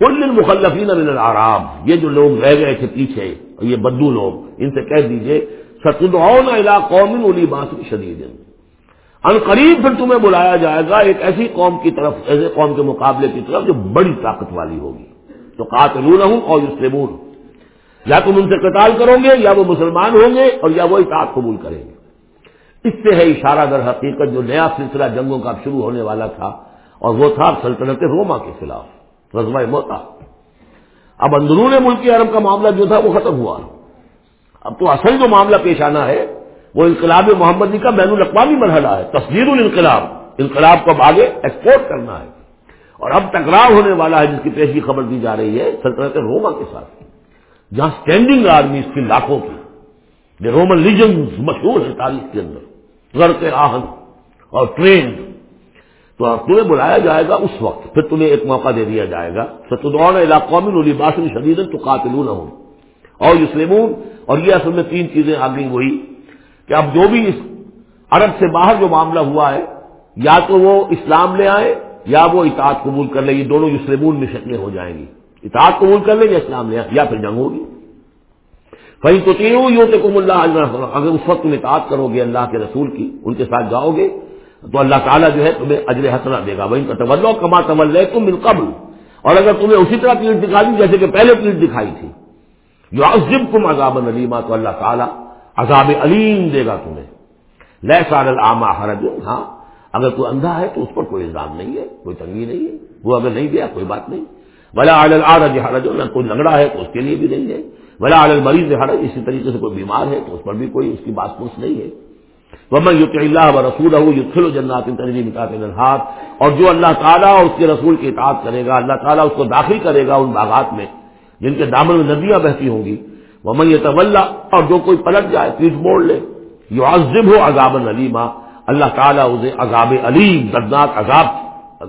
کل مخلفین من العراب. یہ جو لوگ رہ گئے تھے پیچھے، اور یہ بدو لوگ، ان سے کہہ دیجیے، ستدعون الى قوم اولی باس شدید. ان قریب پھر تمہیں بلایا جائے گا ایک ایسی قوم کی طرف، ایسے قوم کے مقابلے کی طرف جو بڑی طاقت والی ہوگی. تو قاتلون ہوں اور یسلمون. یا تم ان سے قتال کرو گے، یا وہ مسلمان ہوں گے، اور یا وہ اطاعت قبول کریں گے. اس سے ہے اشارہ در حقیقت جو نیا سلسلہ جنگوں کا شروع ہونے والا تھا، اور وہ تھا سلطنت روما کے خلاف. رضوہ موتا اب اندرون ملک عرب کا معاملہ جو تھا وہ ختم ہوا۔ اب تو اصل جو معاملہ پیش آنا ہے وہ انقلاب محمدی کا بین الاقوامی مرحلہ ہے تصویر الانقلاب۔ انقلاب کو اب آگے ایکسپورٹ کرنا ہے۔ اور اب ٹکراؤ ہونے والا ہے جس کی پیشگی خبر دی جا رہی ہے سلطنت روما کے ساتھ۔ جہاں اسٹینڈنگ آرمی اس کی لاکھوں کی۔ رومن لیجن مشہور ہے تاریخ کے اندر۔ غرق آہن اور ٹرین۔ تو تمہیں بلایا جائے گا اس وقت، پھر تمہیں ایک موقع دے دیا جائے گا۔ ستدور علاقوں میں نولی شدید تو قاتل نہ ہوں اور یسلمون، اور یہ اصل میں تین چیزیں آ گئی وہی کہ اب جو بھی اس عرب سے باہر جو معاملہ ہوا ہے، یا تو وہ اسلام لے آئے، یا وہ اطاعت قبول کر لیں یہ دونوں یسلمون میں شکلیں ہو جائیں گی۔ اطاعت قبول کر لیں یا اسلام لے آئے، یا پھر جنگ ہوگی۔ کہیں تو تینوں یوں تو اللہ اگر اس وقت تم اطاعت کرو گے اللہ کے رسول کی، ان کے ساتھ جاؤ گے تو اللہ تعالیٰ جو ہے تمہیں اجر حسنا دے گا۔ وہیں کا کما طول تم قبل۔ اور اگر تمہیں اسی طرح پیٹ دکھا دی جیسے کہ پہلے پیٹ دکھائی تھی۔ جو عزب تم عذاب علیما تو اللہ تعالیٰ عذاب علیم دے گا تمہیں۔ لہ سال العامہ حرج۔ ہاں اگر کوئی اندھا ہے تو اس پر کوئی الزام نہیں ہے، کوئی تنگی نہیں ہے۔ وہ اگر نہیں گیا، کوئی بات نہیں۔ بلا عالل آرج حرج۔ نہ کوئی لنگڑا ہے تو اس کے لیے بھی نہیں ہے۔ بلا عالل مریض حرج۔ اسی طریقے سے کوئی بیمار ہے تو اس پر بھی کوئی اس کی بات پوچھ نہیں ہے۔ ومن یوک اللہ و رسول یو جنات الحاط اور جو اللہ تعالیٰ اور اس کے رسول کی اطاعت کرے گا، اللہ تعالیٰ اس کو داخل کرے گا ان باغات میں، جن کے دامن میں ندیاں بہتی ہوں گی۔ ومن یہ اور جو کوئی پلٹ جائے، پیٹ موڑ لے۔ یو عزب ہو عذاب علیما اللہ تعالیٰ اسے عذاب علیم، دردناک عذاب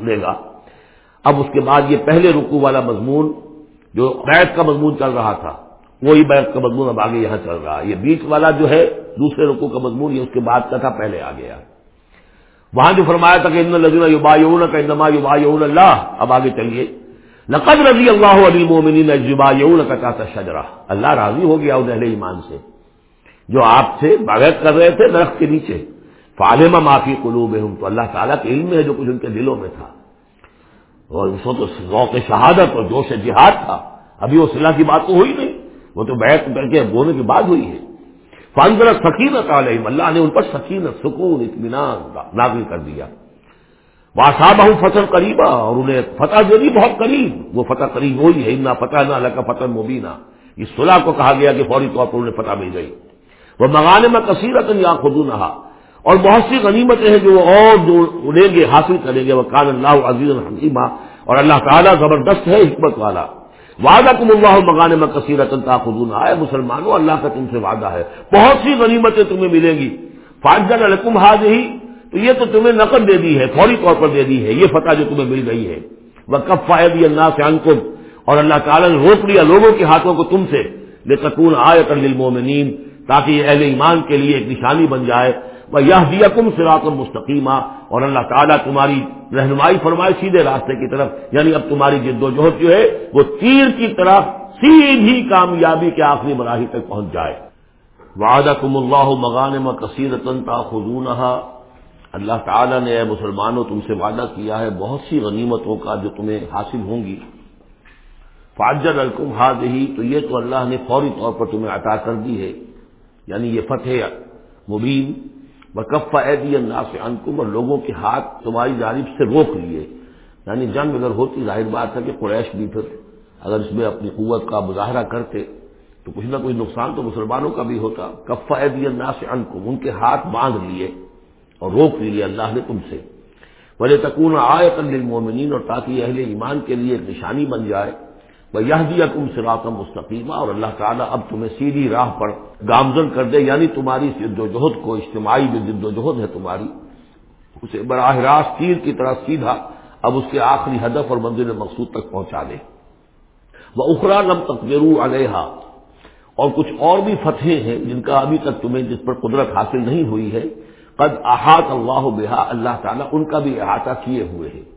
دے گا۔ اب اس کے بعد یہ پہلے رکو والا مضمون، جو بیت کا مضمون چل رہا تھا۔ وہی بیت کا مضمون اب آگے یہاں چل رہا ہے۔ یہ بیچ والا جو ہے، دوسرے رقو کا مضمون، یہ اس کے بعد کا تھا، پہلے آ گیا۔ وہاں جو فرمایا تھا کہ ان لذیذ یوبا یون کا انما یوبا یون اللہ، اب آگے چلیے۔ نقد رضی اللہ علی مومنین جبا یون کا چاہتا شجرا اللہ راضی ہو گیا اس اہل ایمان سے۔ جو آپ سے باغت کر رہے تھے درخت کے نیچے۔ فالما معافی قلوب ہوں تو اللہ تعالیٰ کے علم ہے جو کچھ ان کے دلوں میں تھا۔ اور اس وقت ذوق شہادت اور جوش جہاد تھا۔ ابھی وہ صلاح کی بات تو ہوئی نہیں۔ وہ تو بیٹھ کر کے بولنے کی بات ہوئی ہے۔ فانزل سکینت علیہم، اللہ نے ان پر سکینت سکون، اطمینان نازل کر دیا۔ واساب ہوں فتح قریبا اور انہیں فتح جو دی بہت قریب۔ وہ فتح قریب وہی ہے امنا فتح نہ اللہ کا فتح مبینہ اس صلاح کو کہا گیا کہ فوری طور پر انہیں فتح مل گئی۔ وہ منگانے میں کثیرت یا خود نہا اور بہت سی غنیمتیں ہیں جو وہ اور جو اڑیں گے، حاصل کریں گے۔ وہ کان اللہ عزیز الحکیمہ اور اللہ تعالیٰ زبردست ہے، حکمت والا۔ وعدہ کم اللہ مغانے میں کثیرت خدون آئے مسلمانوں، اللہ کا تم سے وعدہ ہے۔ بہت سی غنیمتیں تمہیں ملیں گی۔ فاجن الحکم حاض ہی تو یہ تو تمہیں نقد دے دی ہے، فوری طور پر دے دی ہے، یہ فتح جو تمہیں مل گئی ہے۔ وہ کب فائد اللہ سے انکم اور اللہ تعالیٰ نے روک لیا لوگوں کے ہاتھوں کو تم سے۔ بے تکون آئے کر للمومنین تاکہ یہ اہل ایمان کے لیے ایک نشانی بن جائے۔ وہ یہ دیا کم سراط مستقیمہ اور اللہ تعالیٰ تمہاری رہنمائی فرمائے سیدھے راستے کی طرف یعنی اب تمہاری جد و جہد جو ہے، وہ تیر کی طرف سیدھی کامیابی کے آخری مراحل تک پہنچ جائے۔ وعدہ کم اللہ مغان میں کثیر خزون اللہ تعالیٰ نے اے مسلمانوں، تم سے وعدہ کیا ہے، بہت سی غنیمتوں کا جو تمہیں حاصل ہوں گی۔ فاجر الکم ہاد ہی تو یہ تو اللہ نے فوری طور پر تمہیں عطا کر دی ہے۔ یعنی یہ فتح مبین۔ بکفا عیدی اللہ سے انکم اور لوگوں کے ہاتھ تمہاری جانب سے روک لیے۔ یعنی جنگ اگر ہوتی، ظاہر بات ہے کہ قریش بھی پھر اگر اس میں اپنی قوت کا مظاہرہ کرتے تو کچھ نہ کچھ نقصان تو مسلمانوں کا بھی ہوتا۔ کفا عیدی اللہ سے انکم ان کے ہاتھ باندھ لیے اور روک لیے اللہ نے تم سے۔ بڑے تکون آئے للمومنین اور تاکہ اہل ایمان کے لیے ایک نشانی بن جائے۔ یہ دیا تم مستقیمہ اور اللہ تعالیٰ اب تمہیں سیدھی راہ پر گامزن کر دے یعنی تمہاری جد و جہد کو، اجتماعی جو جد و جہد ہے تمہاری، اسے براہ راست تیر کی طرح سیدھا اب اس کے آخری ہدف اور منزل مقصود تک پہنچا دے۔ وہ اخرا نم تقبرو علیہ اور کچھ اور بھی فتحیں ہیں جن کا ابھی تک تمہیں جس پر قدرت حاصل نہیں ہوئی ہے۔ قد احاط اللہ بہا اللہ تعالیٰ ان کا بھی احاطہ کیے ہوئے ہیں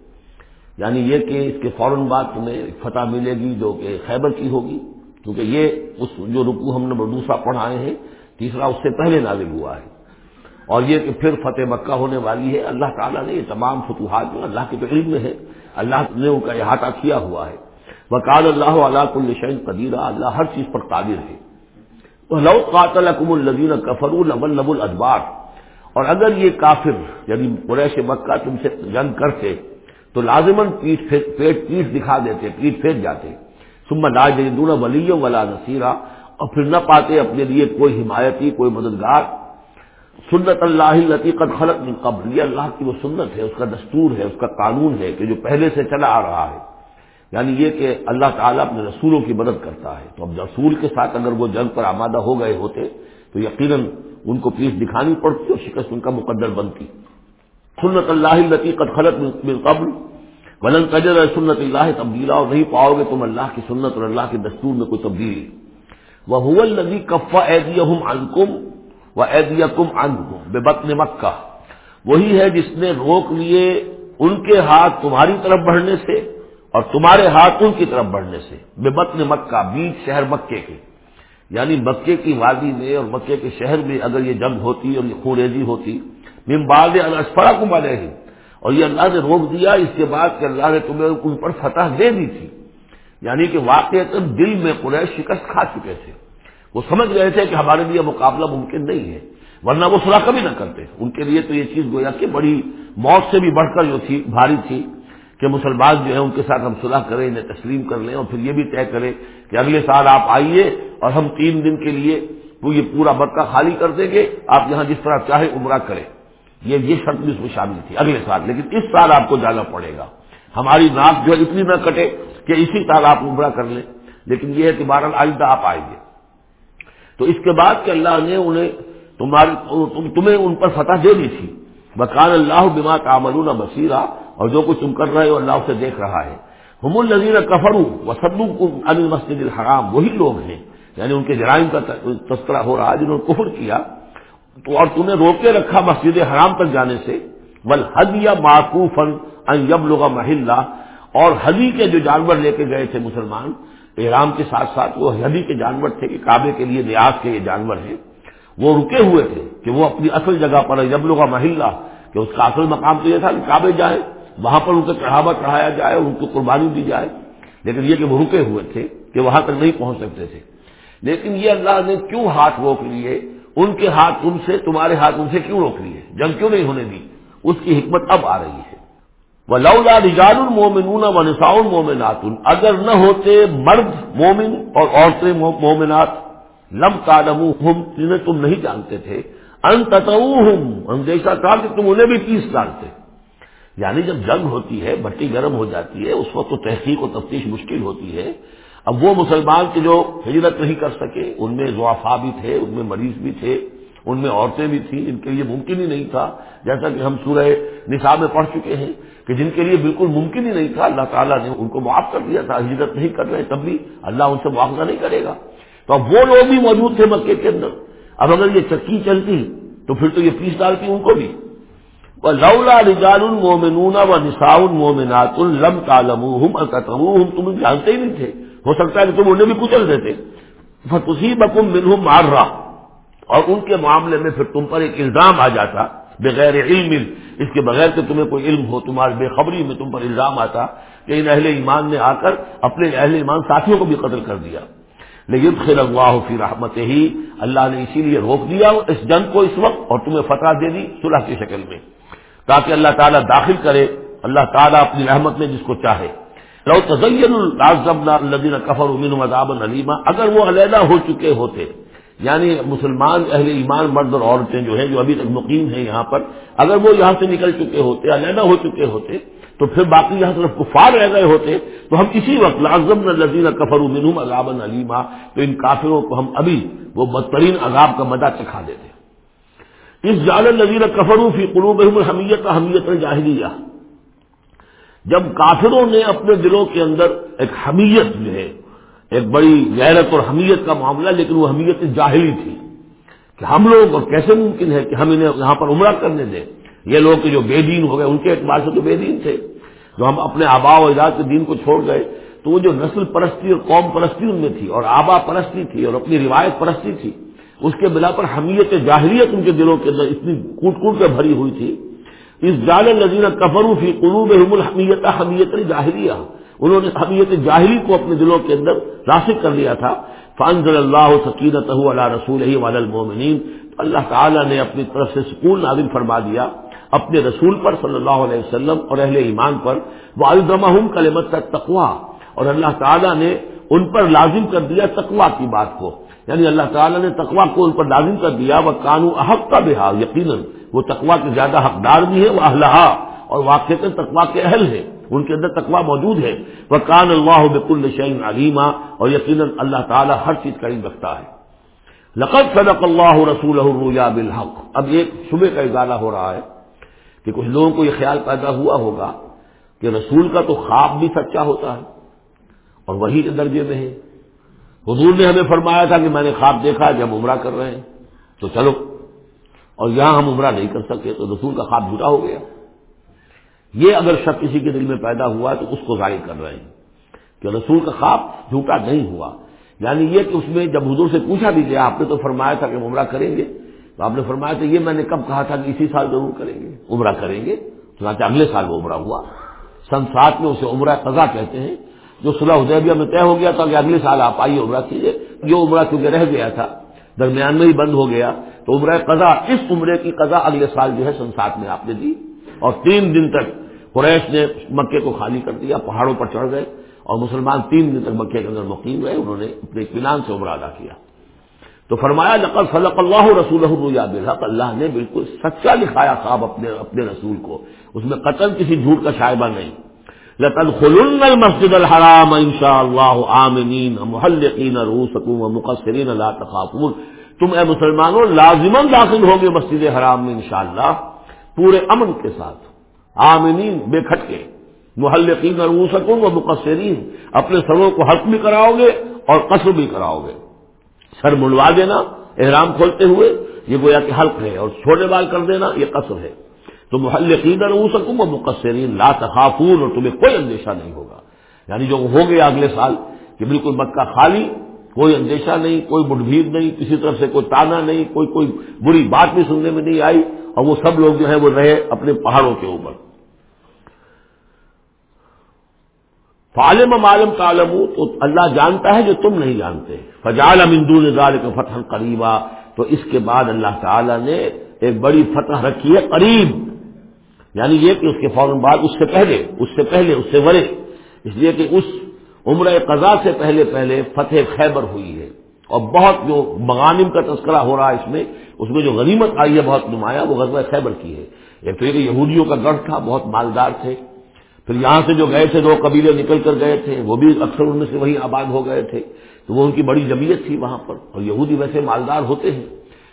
یعنی یہ کہ اس کے فوراً بعد تمہیں فتح ملے گی جو کہ خیبر کی ہوگی، کیونکہ یہ اس جو رکو ہم نے دوسرا پڑھائے ہیں، تیسرا اس سے پہلے نازل ہوا ہے۔ اور یہ کہ پھر فتح مکہ ہونے والی ہے، اللہ تعالیٰ نے یہ تمام فتوحات جو اللہ کے علم میں ہے اللہ نے ان کا احاطہ کیا ہوا ہے۔ وکال اللہ علیہ کل شعین قدیرہ اللہ ہر چیز پر قادر ہے۔ لو قاتل اکم الدین کفر البل نب الادبار اور اگر یہ کافر یعنی قریش مکہ تم سے جنگ کرتے تو لازمن پیٹ پیٹ پیٹ دکھا دیتے پیٹ پھیر جاتے۔ سما لاج دونوں ولیوں والا نصیرہ اور پھر نہ پاتے اپنے لیے کوئی حمایتی، کوئی مددگار۔ سنت اللہ قد خلق من قبل۔ یہ اللہ کی وہ سنت ہے، اس کا دستور ہے، اس کا قانون ہے کہ جو پہلے سے چلا آ رہا ہے۔ یعنی یہ کہ اللہ تعالیٰ اپنے رسولوں کی مدد کرتا ہے۔ تو اب رسول کے ساتھ اگر وہ جنگ پر آمادہ ہو گئے ہوتے، تو یقیناً ان کو پیس دکھانی پڑتی اور شکست ان کا مقدر بنتی۔ سنت اللہ قد خلط من قبل. ولن تجر سنت اللہ تبدیلا. اور نہیں پاؤ گے تم اللہ کی سنت اور اللہ کے دستور میں کوئی تبدیلی. وہ حول ندی کفا ایدیا انکم و ایدیا کم ان بے بطن مکہ. وہی ہے جس نے روک لیے ان کے ہاتھ تمہاری طرف بڑھنے سے اور تمہارے ہاتھ ان کی طرف بڑھنے سے. بے بطن مکہ، بیچ شہر مکے کے. یعنی مکے کی وادی میں اور مکے کے شہر میں اگر یہ جنگ ہوتی اور یہ خوریزی ہوتی ممباد الاسفرا کو بنے ہی اور یہ اللہ نے روک دیا اس کے بعد کہ اللہ نے تمہیں ان پر فتح دے دی تھی یعنی کہ واقع دل میں قریش شکست کھا چکے تھے وہ سمجھ گئے تھے کہ ہمارے لیے مقابلہ ممکن نہیں ہے ورنہ وہ صلاح کبھی نہ کرتے ان کے لیے تو یہ چیز گویا کہ بڑی موت سے بھی بڑھ کر جو تھی بھاری تھی کہ مسلمان جو ہے ان کے ساتھ ہم صلاح کریں، انہیں تسلیم کر لیں اور پھر یہ بھی طے کریں کہ اگلے سال آپ آئیے اور ہم تین دن کے لیے وہ یہ پورا مکہ خالی کر دیں گے، آپ یہاں جس طرح چاہے عمرہ کریں۔ یہ یہ شرط بھی اس میں شامل تھی اگلے سال، لیکن اس سال آپ کو جانا پڑے گا۔ ہماری ناک جو اتنی نہ کٹے کہ اسی سال آپ عمرہ کر لیں، لیکن یہ ہے کہ آئندہ آپ آئیں گے۔ تو اس کے بعد کہ اللہ نے انہیں تمہاری تمہیں ان پر فتح دے دی تھی۔ بکان اللہ بما تعملون بصیرہ اور جو کچھ تم کر رہے ہو اللہ اسے دیکھ رہا ہے۔ ہم النظیر کفرو و سدو علی مسجد الحرام، وہی لوگ ہیں یعنی ان کے جرائم کا تذکرہ ہو رہا ہے جنہوں نے کفر کیا۔ تو اور تمہیں روکے رکھا مسجد حرام تک جانے سے۔ بل حد یا معقوف یب لوگا محلہ اور حدی کے جو جانور لے کے گئے تھے مسلمان، احرام کے ساتھ ساتھ وہ حدی کے جانور تھے کہ کعبے کے لیے ریاض کے یہ جانور ہیں۔ وہ رکے ہوئے تھے کہ وہ اپنی اصل جگہ پر یب لوگا محلہ کہ اس کا اصل مقام تو یہ تھا کہ کعبے جائیں، وہاں پر ان کو چڑھاوا چڑھایا جائے، ان کو قربانی دی جائے۔ لیکن یہ کہ وہ رکے ہوئے تھے کہ وہاں تک نہیں پہنچ سکتے تھے۔ لیکن یہ اللہ نے کیوں ہاتھ روک لیے؟ ان کے ہاتھ تم سے، تمہارے ہاتھ ان سے کیوں روک لیے؟ جنگ کیوں نہیں ہونے دی؟ اس کی حکمت اب آ رہی ہے۔ وہ لولا رجال المومنون و نساء المومنات اگر نہ ہوتے مرد مومن اور عورتیں مومنات، لم کالم جنہیں تم نہیں جانتے تھے۔ ان اندیشہ تھا کہ تم انہیں بھی تیس ڈالتے۔ یعنی جب جنگ ہوتی ہے، بٹی گرم ہو جاتی ہے، اس وقت تو تحقیق و تفتیش مشکل ہوتی ہے۔ اب وہ مسلمان کے جو ہجرت نہیں کر سکے، ان میں ضعفا بھی تھے، ان میں مریض بھی تھے، ان میں عورتیں بھی تھیں، ان کے لیے ممکن ہی نہیں تھا۔ جیسا کہ ہم سورہ نصاب میں پڑھ چکے ہیں کہ جن کے لیے بالکل ممکن ہی نہیں تھا، اللہ تعالیٰ نے ان کو معاف کر دیا تھا، ہجرت نہیں کر رہے، تب بھی اللہ ان سے معاوضہ نہیں کرے گا۔ تو اب وہ لوگ بھی موجود تھے مکے کے اندر۔ اب اگر یہ چکی چلتی تو پھر تو یہ پیس ڈالتی ان کو بھی۔ لولا رجال المومنون و نساء المومنات لم تالم تم جانتے ہی نہیں تھے۔ ہو سکتا ہے کہ تم انہیں بھی کچل دیتے۔ فتوسی بکم منہم مار رہا اور ان کے معاملے میں پھر تم پر ایک الزام آ جاتا، بغیر علم۔ اس کے بغیر کہ تمہیں کوئی علم ہو، تمہاری بے خبری میں تم پر الزام آتا کہ ان اہل ایمان نے آ کر اپنے اہل ایمان ساتھیوں کو بھی قتل کر دیا۔ لیکن خیر اللہ فی رحمت ہی اللہ نے اسی لیے روک دیا اس جنگ کو اس وقت اور تمہیں فتح دے دی صلح کی شکل میں۔ تاکہ اللہ تعالیٰ داخل کرے، اللہ تعالیٰ اپنی رحمت میں جس کو چاہے۔ لو تزین الدین کفر امین مذاب العلیمہ اگر وہ علیحدہ ہو چکے ہوتے یعنی مسلمان اہل ایمان، مرد اور عورتیں جو ہیں، جو ابھی تک مقیم ہیں یہاں پر، اگر وہ یہاں سے نکل چکے ہوتے، علیحدہ ہو چکے ہوتے، تو پھر باقی یہاں صرف کفار رہ گئے ہوتے، تو ہم اسی وقت لازم الدین کفر امین عذاب علیمہ تو ان کافروں کو ہم ابھی وہ بدترین عذاب کا مدہ چکھا دیتے اس جال الدین کفرو فی قلوب حمیت حمیت جاہلیہ جب کافروں نے اپنے دلوں کے اندر ایک حمیت جو ہے، ایک بڑی غیرت اور حمیت کا معاملہ، لیکن وہ حمیت جاہلی تھی کہ ہم لوگ اور کیسے ممکن ہے کہ ہم انہیں یہاں پر عمرہ کرنے دیں۔ یہ لوگ جو بے دین ہو گئے، ان کے اعتبار سے تو بے دین تھے۔ جو ہم اپنے آبا و اجاد کے دین کو چھوڑ گئے، تو وہ جو نسل پرستی اور قوم پرستی ان میں تھی، اور آبا پرستی تھی، اور اپنی روایت پرستی تھی، اس کے بلا پر حمیت جاہلیت ان کے دلوں کے اندر اتنی کوٹ کوٹ کے بھری ہوئی تھی اس جال نظیر کفرو فی قلوب حمیت حمیت جاہلیہ انہوں نے حمیت جاہلی کو اپنے دلوں کے اندر راسک کر لیا تھا. فانزل اللہ سکینت اللہ رسول المومنین اللہ تعالیٰ نے اپنی طرف سے سکون نازل فرما دیا اپنے رسول پر صلی اللہ علیہ وسلم اور اہل ایمان پر. وہ الدمہم کلمت کا تقوا اور اللہ تعالیٰ نے ان پر لازم کر دیا تقوا کی بات کو. یعنی اللہ تعالیٰ نے تقوا کو ان پر لازم کر دیا وہ قانون احق کا بحال یقیناً وہ تقوا کے زیادہ حقدار بھی ہے وہ اہلہا اور واقع تقوا کے اہل ہے ان کے اندر تقوا موجود ہے۔ وہ کان اللہ بک الشعین علیمہ اور یقیناً اللہ تعالیٰ ہر چیز کا علم رکھتا ہے۔ لقت صدق اللہ رسول بالحق۔ اب ایک صبح کا اضالہ ہو رہا ہے کہ کچھ لوگوں کو یہ خیال پیدا ہوا ہوگا کہ رسول کا تو خواب بھی سچا ہوتا ہے اور وہی کے درجے میں ہے۔ حضور نے ہمیں فرمایا تھا کہ میں نے خواب دیکھا جب عمرہ کر رہے ہیں۔ تو چلو۔ اور یہاں ہم عمرہ نہیں کر سکتے تو رسول کا خواب جھوٹا ہو گیا۔ یہ اگر شک کسی کے دل میں پیدا ہوا تو اس کو ظاہر کر رہے ہیں کہ رسول کا خواب جھوٹا نہیں ہوا۔ یعنی یہ کہ اس میں جب حضور سے پوچھا بھی گیا، آپ نے تو فرمایا تھا کہ ہم عمرہ کریں گے۔ تو آپ نے فرمایا تھا یہ میں نے کب کہا تھا کہ اسی سال ضرور کریں گے، عمرہ کریں گے۔ چنانچہ اگلے سال وہ عمرہ ہوا۔ سن سات میں اسے عمرہ قضا کہتے ہیں۔ جو صلح حدیبیہ میں طے ہو گیا تھا کہ اگلے سال آپ آئیے عمرہ کیجیے یہ عمرہ کیونکہ رہ گیا تھا، درمیان میں ہی بند ہو گیا، تو عمرہ قضا اس عمرے کی قضا اگلے سال جو ہے سنسات میں آپ نے دی۔ اور تین دن تک قریش نے مکے کو خالی کر دیا، پہاڑوں پر چڑھ گئے، اور مسلمان تین دن تک مکے کے اندر مقیم رہے، انہوں نے اپنے اطمینان سے عمرہ ادا کیا۔ تو فرمایا لقل فلق اللہ رسول بالحق، اللہ نے بالکل سچا دکھایا خواب اپنے اپنے رسول کو، اس میں قتل کسی جھوٹ کا شائبہ نہیں۔ لطل خلن المسجد الحرام ان شاء اللہ عامنین محلقین روسکم مقصرین، لا تخافون. تم اے مسلمانوں لازمن داخل ہوں گے مسجد حرام میں انشاءاللہ پورے امن کے ساتھ۔ آمنین، بے کھٹکے۔ محلقین روسکم و مقصرین، اپنے سروں کو حق بھی کراؤ گے اور قصر بھی کراؤ گے۔ سر منڈوا دینا، احرام کھولتے ہوئے، یہ گویا کہ حلق ہے اور چھوٹے بال کر دینا، یہ قصر ہے۔ تو محلقین روسکم و مقصرین، لا تخافون اور تمہیں کوئی اندیشہ نہیں ہوگا۔ یعنی جو ہو گیا اگلے سال کہ بالکل مکہ خالی، کوئی اندیشہ نہیں، کوئی مٹ بھیڑ نہیں، کسی طرف سے کوئی تانا نہیں، کوئی کوئی بری بات بھی سننے میں نہیں آئی اور وہ سب لوگ جو ہیں وہ رہے اپنے پہاڑوں کے اوپر۔ فالم عالم کالم تو اللہ جانتا ہے جو تم نہیں جانتے۔ فجال امندو نظار کا فتح قریبا تو اس کے بعد اللہ تعالی نے ایک بڑی فتح رکھی ہے، قریب یعنی یہ کہ اس کے فوراً بعد اس سے پہلے، اس سے پہلے، اس سے ورے۔ اس لیے کہ اس عمر قضا سے پہلے پہلے فتح خیبر ہوئی ہے۔ اور بہت جو مغانم کا تذکرہ ہو رہا ہے اس میں اس میں جو غنیمت آئی ہے، بہت نمایاں، وہ غزوہ خیبر کی ہے۔ ایک تو یہ کہ یہودیوں کا گڑھ تھا، بہت مالدار تھے۔ پھر یہاں سے جو گئے تھے، دو قبیلے نکل کر گئے تھے، وہ بھی اکثر ان میں سے وہی آباد ہو گئے تھے۔ تو وہ ان کی بڑی جمعیت تھی وہاں پر۔ اور یہودی ویسے مالدار ہوتے ہیں۔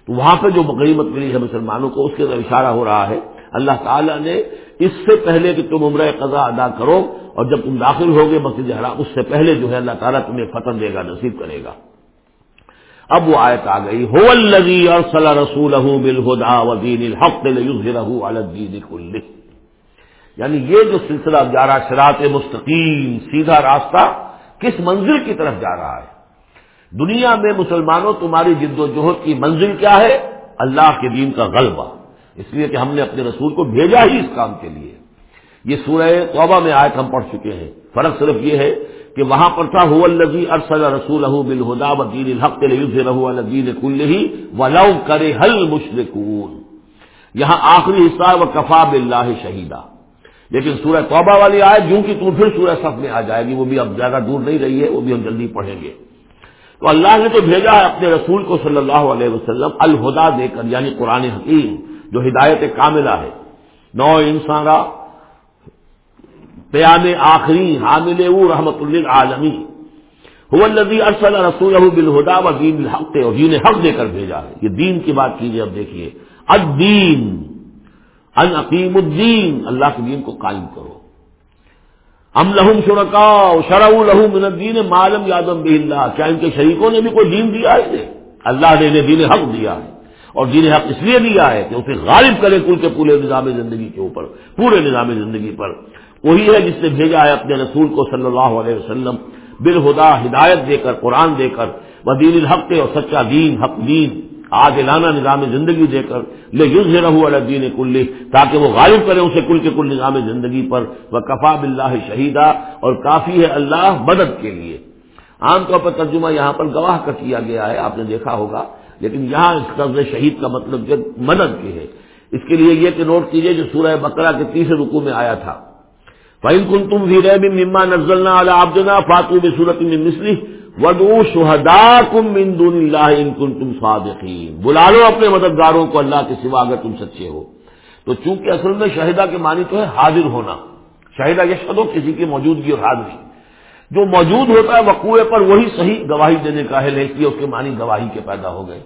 تو وہاں پہ جو غنیمت ملی ہے مسلمانوں کو، اس کے اندر اشارہ ہو رہا ہے اللہ تعالیٰ نے اس سے پہلے کہ تم عمرہ قضا ادا کرو اور جب تم داخل ہوگے مسجد حرام اس سے پہلے جو ہے اللہ تعالیٰ تمہیں فتح دے گا، نصیب کرے گا۔ اب وہ آیت آ گئی ہو الزی اور صلاح رسول بالہدا ودین الحق الدین کل یعنی یہ جو سلسلہ جا رہا شراط مستقیم، سیدھا راستہ کس منزل کی طرف جا رہا ہے؟ دنیا میں مسلمانوں، تمہاری جد و جہد کی منزل کیا ہے؟ اللہ کے دین کا غلبہ۔ اس لیے کہ ہم نے اپنے رسول کو بھیجا ہی اس کام کے لیے۔ یہ سورہ توبہ میں آیت ہم پڑھ چکے ہیں۔ فرق صرف یہ ہے کہ وہاں پر تھا الزی ارسل رسول بالہدا و دین الحق رہو الدین کل ہی ولو کرے حل مشرقون یہاں آخری حصہ و کفا بلّہ شہیدہ لیکن سورہ توبہ والی آئے جوں کی تم پھر سورہ صف میں آ جائے گی، وہ بھی اب زیادہ دور نہیں رہی ہے، وہ بھی ہم جلدی پڑھیں گے۔ تو اللہ نے تو بھیجا ہے اپنے رسول کو صلی اللہ علیہ وسلم الہدا دے کر یعنی قرآن حکیم۔ جو ہدایت کاملہ ہے۔ نو انسان پیام آخری حامل او رحمت اللہ عالمی الدی ارسل رسول بالہدا و دین الحق اور دین حق دے کر بھیجا ہے۔ یہ دین کی بات کیجیے اب دیکھیے۔ الدین، ان عقیم الدین، اللہ کے دین کو قائم کرو۔ ام لہم شرکا شرع لہم من الدین معلوم یادم بھی اللہ۔ کیا ان کے شریکوں نے بھی کوئی دین دیا ہے؟ اللہ نے انہیں دین حق دیا ہے۔ اور دین حق اس لیے دیا ہے کہ اسے غالب کرے کل کے پورے نظام زندگی کے اوپر، پورے نظام زندگی پر۔ وہی ہے جس نے بھیجا ہے اپنے رسول کو صلی اللہ علیہ وسلم، بالہدا ہدایت دے کر، قرآن دے کر وہ دین الحق اور سچا دین، حق دین، عادلانہ نظام زندگی دے کر لے یوز رہو الدین کل تاکہ وہ غالب کرے اسے کل کے کل نظام زندگی پر۔ وہ کفا بلّہ شہیدہ اور کافی ہے اللہ مدد کے لیے۔ عام طور پر ترجمہ یہاں پر گواہ کا کیا گیا ہے، آپ نے دیکھا ہوگا۔ لیکن یہاں اس قبض شہید کا مطلب جو مدد کے ہے۔ اس کے لیے یہ کہ نوٹ کیجیے جو سورہ بکرا کے تیسرے رکو میں آیا تھا۔ فائن کن تم بھی رہ مما نزلنا آبدنا فاتو بصورت میں مسلی ودو شہدا کم دون اللہ ان کن تم صادقین بلا لو اپنے مددگاروں کو اللہ کے سوا اگر تم سچے ہو۔ تو چونکہ اصل میں شہدا کے معنی تو ہے حاضر ہونا۔ شہدا یشد ہو، کسی کی موجودگی اور حاضری۔ جو موجود ہوتا ہے وقوع پر وہی صحیح گواہی دینے کا ہے، لیکن اس کے معنی گواہی کے پیدا ہو گئے۔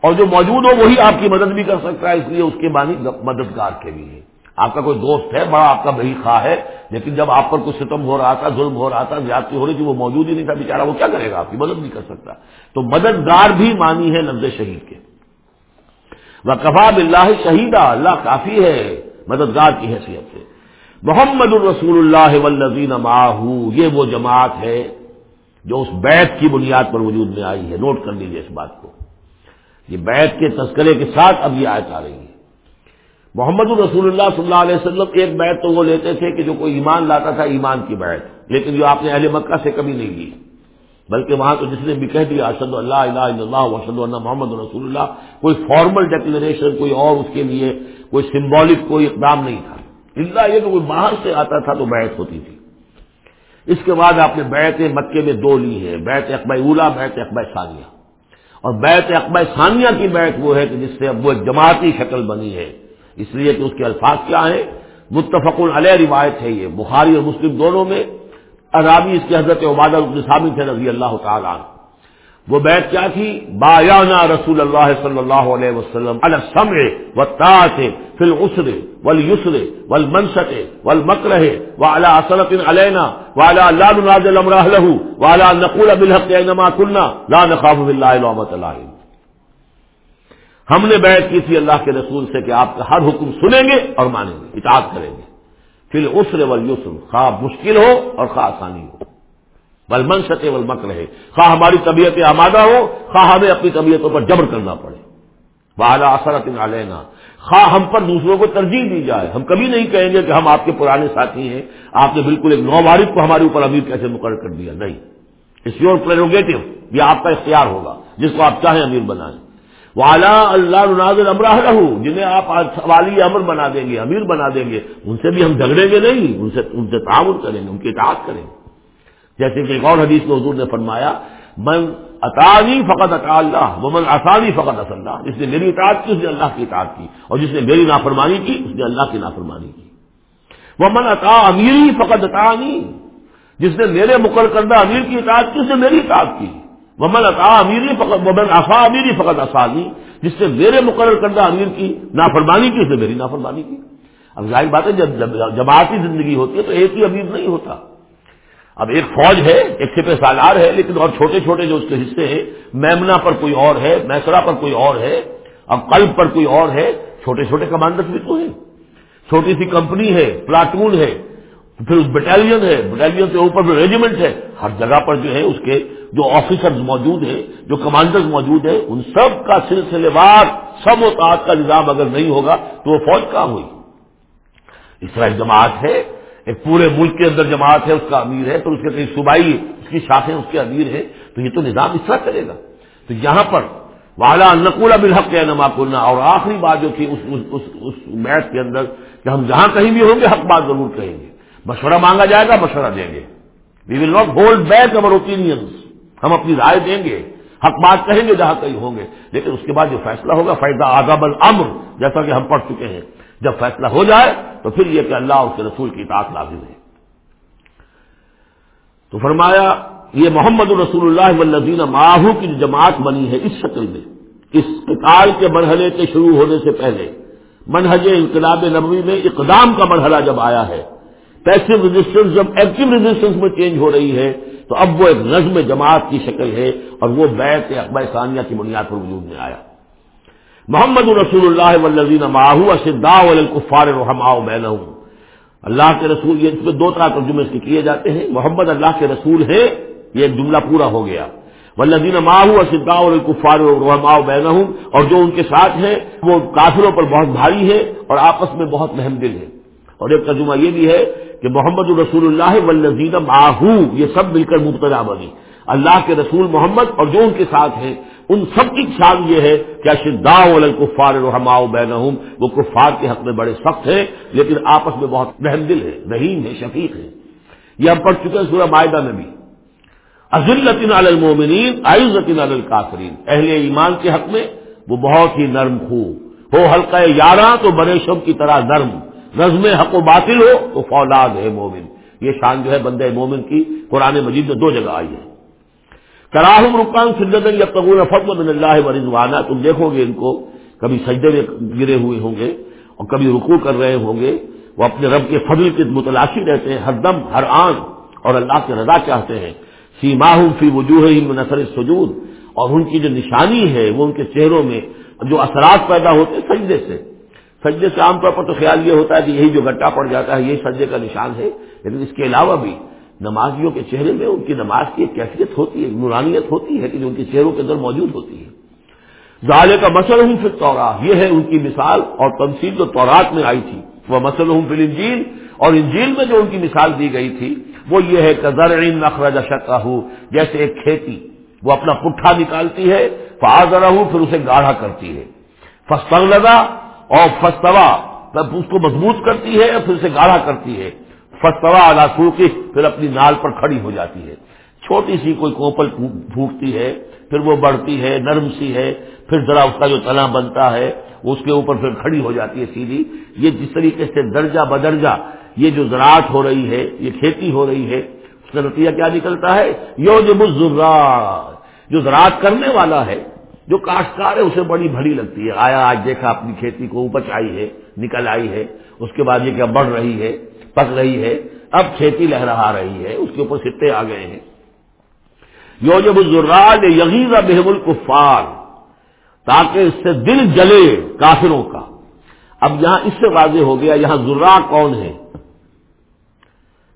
اور جو موجود ہو، وہی آپ کی مدد بھی کر سکتا ہے، اس لیے اس کے معنی مددگار کے بھی ہے آپ کا کوئی دوست ہے، بڑا آپ کا بہی خواہ ہے، لیکن جب آپ پر کوئی ستم ہو رہا تھا، ظلم ہو رہا تھا، زیادتی ہو رہی تھی، وہ موجود ہی نہیں تھا، بیچارہ، وہ کیا کرے گا؟ آپ کی مدد نہیں کر سکتا۔ تو مددگار بھی مانی ہے لفظ شہید کے۔ وہ کفاب اللہ شہیدہ اللہ کافی ہے، مددگار کی حیثیت سے۔ محمد الرسول اللہ والذین ماہو یہ وہ جماعت ہے جو اس بیت کی بنیاد پر وجود میں آئی ہے۔ نوٹ کر لیجیے اس بات کو۔ یہ بیت کے تذکرے کے ساتھ اب یہ آیت آ رہی ہے۔ محمد الرسول اللہ صلی اللہ علیہ وسلم ایک بیت تو وہ لیتے تھے کہ جو کوئی ایمان لاتا تھا ایمان کی بیت لیکن جو آپ نے اہل مکہ سے کبھی نہیں لی، بلکہ وہاں تو جس نے بھی کہہ دیا ارشد اللہ الہ الا اللہ وشد اللہ محمد رسول اللہ، کوئی فارمل ڈیکلریشن کوئی اور اس کے لیے، کوئی سمبولک کوئی اقدام نہیں تھا۔ اللہ یہ کہ کوئی باہر سے آتا تھا تو بیت ہوتی تھی۔ اس کے بعد آپ نے بیت مکے میں دو لی ہے بیت اقبا اولا بیت اقبا ثانیہ۔ اور بیت اقبا ثانیہ کی بیت وہ ہے کہ جس سے اب وہ ایک جماعتی شکل بنی ہے۔ اس لیے کہ اس کے الفاظ کیا ہیں؟ متفق علیہ روایت ہے یہ، بخاری اور مسلم دونوں میں۔ عرابی اس کی حضرت عبادہ ثابت ہے رضی اللہ تعالیٰ وہ بیت کیا تھی؟ بایانا رسول اللہ صلی اللہ علیہ وسلم السمع و تاط فل اسر ول یسر ول منسط ول مکرہ والا اسلط علینا والا اللہ ناز المراہ والا نقول بالحق نما کلنا لا نخاف باللہ لومت اللہ. ہم نے بیعت کی تھی اللہ کے رسول سے کہ آپ کا ہر حکم سنیں گے اور مانیں گے، اطاعت کریں گے. پھر اسر ول یسر خواہ مشکل ہو اور خواہ آسانی ہو. بل من سکے بل مک رہے خواہ ہماری طبیعت آمادہ ہو، خواہ ہمیں اپنی طبیعتوں پر جبر کرنا پڑے۔ بالا اثرت علینا خواہ ہم پر دوسروں کو ترجیح دی جائے۔ ہم کبھی نہیں کہیں گے کہ ہم آپ کے پرانے ساتھی ہیں۔ آپ نے بالکل ایک نو وارد کو ہمارے اوپر امیر کیسے مقرر کر دیا؟ نہیں۔ اٹس یور پریروگیٹو یہ آپ کا اختیار ہوگا۔ جس کو آپ چاہیں امیر بنائیں۔ والا اللہ ناظر امراہ رہو جنہیں آپ والی امر بنا دیں گے، امیر بنا دیں گے، ان سے بھی ہم جھگڑیں گے نہیں۔ ان سے ان سے تعاون کریں گے، ان کی اطاعت کریں گے۔ جیسے کہ ایک اور حدیث میں حضور نے فرمایا، من اطانی فقط اطا اللہ من آسانی فقط اص اللہ. جس نے میری اطاعت کی، اس نے اللہ کی اطاعت کی، اور جس نے میری نافرمانی کی، اس نے اللہ کی نافرمانی کی۔ وہ من اطا امیری فقط اطانی جس نے میرے مقرر کردہ امیر کی اطاعت کی، اس نے میری اطاعت کی۔ ومن اطا امیری فقط ومن افا امیری فقط آسانی جس نے میرے مقرر کردہ امیر کی نافرمانی کی، اس نے میری نافرمانی کی۔ اب ظاہر بات ہے جب جماعتی زندگی ہوتی ہے تو ایک ہی امیر نہیں ہوتا۔ اب ایک فوج ہے، ایک سپہ سالار ہے، لیکن اور چھوٹے چھوٹے جو اس کے حصے ہیں میمنا پر کوئی اور ہے میسرا پر کوئی اور ہے، اب قلب پر کوئی اور ہے، چھوٹے چھوٹے کمانڈر بھی تو ہیں۔ چھوٹی سی کمپنی ہے، پلاٹون ہے، پھر بٹالین ہے بٹالین کے اوپر بھی ریجیمنٹ ہے۔ ہر جگہ پر جو ہے اس کے جو آفیسرز موجود ہیں، جو کمانڈرز موجود ہیں، ان سب کا سلسلے وار، سب و تعت کا نظام اگر نہیں ہوگا تو وہ فوج کہاں ہوئی؟ اس طرح جماعت ہے ایک پورے ملک کے اندر جماعت ہے، اس کا امیر ہے، تو اس کے کئی صوبائی، اس کی شاخیں اس کے امیر ہے تو یہ تو نظام اس طرح چلے گا۔ تو یہاں پر والا نقول بالحق ہے نما کلنا اور آخری بات جو تھی اس میچ کے اندر کہ ہم جہاں کہیں بھی ہوں گے، حق بات ضرور کہیں گے۔ مشورہ مانگا جائے گا، مشورہ دیں گے۔ We will not hold back our opinions ہم اپنی رائے دیں گے۔ حق بات کہیں گے جہاں کہیں ہوں گے۔ لیکن اس کے بعد جو فیصلہ ہوگا فائدہ آزاب الامر جیسا کہ ہم پڑھ چکے ہیں۔ جب فیصلہ ہو جائے تو پھر یہ کہ اللہ اس کے رسول کی اطاعت لازم ہے۔ تو فرمایا، یہ محمد الرسول اللہ والذین ماہو کی جو جماعت بنی ہے اس شکل میں، اس قتال کے مرحلے کے شروع ہونے سے پہلے، منہج انقلاب نبوی میں اقدام کا مرحلہ جب آیا ہے پیسو ریزسٹنس جب ایکٹیو ریزسٹنس میں چینج ہو رہی ہے، تو اب وہ ایک نظم جماعت کی شکل ہے اور وہ بیت اقبا ثانیہ کی بنیاد پر وجود میں آیا۔ محمد الرسول اللہ والذین ماہو اشدا والکفار رحماء بینہم۔ اللہ کے رسول یہ اس میں دو طرح ترجمے اس کے کیے جاتے ہیں۔ محمد اللہ کے رسول ہے یہ ایک جملہ پورا ہو گیا۔ والذین ماہو اشدا والکفار رحماء بینہم، اور جو ان کے ساتھ ہیں، وہ کافروں پر بہت بھاری ہے اور آپس میں بہت مہم دل ہے اور ایک ترجمہ یہ بھی ہے کہ محمد الرسول اللہ والذین ماہو یہ سب مل کر مبتدا بنی۔ اللہ کے رسول محمد اور جو ان کے ساتھ ہیں ان سب کی شان یہ ہے کہ اشدا الکفار رحما بینہم، وہ کفار کے حق میں بڑے سخت ہیں، لیکن آپس میں بہت رحم دل ہے رحیم ہے شفیق ہے یہ ہم پڑھ چکے ہیں سورہ معاہدہ میں بھی۔ عزلطن المومنین عزتن القافرین اہل ایمان کے حق میں وہ بہت ہی نرم خو ہو ہلکا یارہ تو بڑے شب کی طرح نرم۔ نظم حق و باطل ہو تو فولاد ہے مومن۔ یہ شان جو ہے بندہ مومن کی، قرآن مجید میں دو جگہ آئی ہے۔ کراہم رکان سجدن یا قبول فضل من اللہ ورضوانہ تم دیکھو گے ان کو، کبھی سجدے میں گرے ہوئے ہوں گے اور کبھی رکو کر رہے ہوں گے، وہ اپنے رب کے فضل کے متلاشی رہتے ہیں، ہر دم، ہر آن، اور اللہ کی رضا چاہتے ہیں۔ سیما فی وجوہ نثر سجود اور ان کی جو نشانی ہے، وہ ان کے چہروں میں جو اثرات پیدا ہوتے ہیں سجدے سے۔ سجدے سے عام طور پر تو خیال یہ ہوتا ہے کہ یہی جو گٹا پڑ جاتا ہے، یہی سجدے کا نشان ہے، لیکن اس کے علاوہ بھی نمازیوں کے چہرے میں ان کی نماز کی ایک کیفیت ہوتی ہے نورانیت ہوتی ہے کہ جو ان کے چہروں کے اندر موجود ہوتی ہے۔ ظالے کا مسل ہوں پھر تورا یہ ہے ان کی مثال اور تنصیب جو تورات میں آئی تھی۔ وہ مسل ہوں پھر انجیل اور انجیل میں جو ان کی مثال دی گئی تھی، وہ یہ ہے کہ زرعین نخرج شکا جیسے ایک کھیتی، وہ اپنا پٹھا نکالتی ہے فاض پھر اسے گاڑھا کرتی ہے۔ فستنگ لگا اور فستوا اس کو مضبوط کرتی ہے اور پھر اسے گاڑھا کرتی ہے۔ فستوا ادا کی پھر اپنی نال پر کھڑی ہو جاتی ہے۔ چھوٹی سی کوئی کوپل پھونکتی ہے، پھر وہ بڑھتی ہے، نرم سی ہے، پھر ذرا اس کا جو تنا بنتا ہے، اس کے اوپر پھر کھڑی ہو جاتی ہے سیدھی۔ یہ جس طریقے سے درجہ بدرجہ یہ جو زراعت ہو رہی ہے، یہ کھیتی ہو رہی ہے، اس کا نتیجہ کیا نکلتا ہے؟ یو جو جو زراعت کرنے والا ہے، جو کاشتکار ہے، اسے بڑی بھری لگتی ہے۔ آیا آج دیکھا اپنی کھیتی کو اپچ آئی ہے، نکل آئی ہے، اس کے بعد یہ کیا بڑھ رہی ہے؟ پک رہی ہے، اب کھیتی لہرا رہی ہے، اس کے اوپر سٹے آ گئے ہیں۔ یو جب ضرور یغیز بحب الکفار، تاکہ اس سے دل جلے کافروں کا۔ اب یہاں اس سے واضح ہو گیا یہاں ذرا کون ہے۔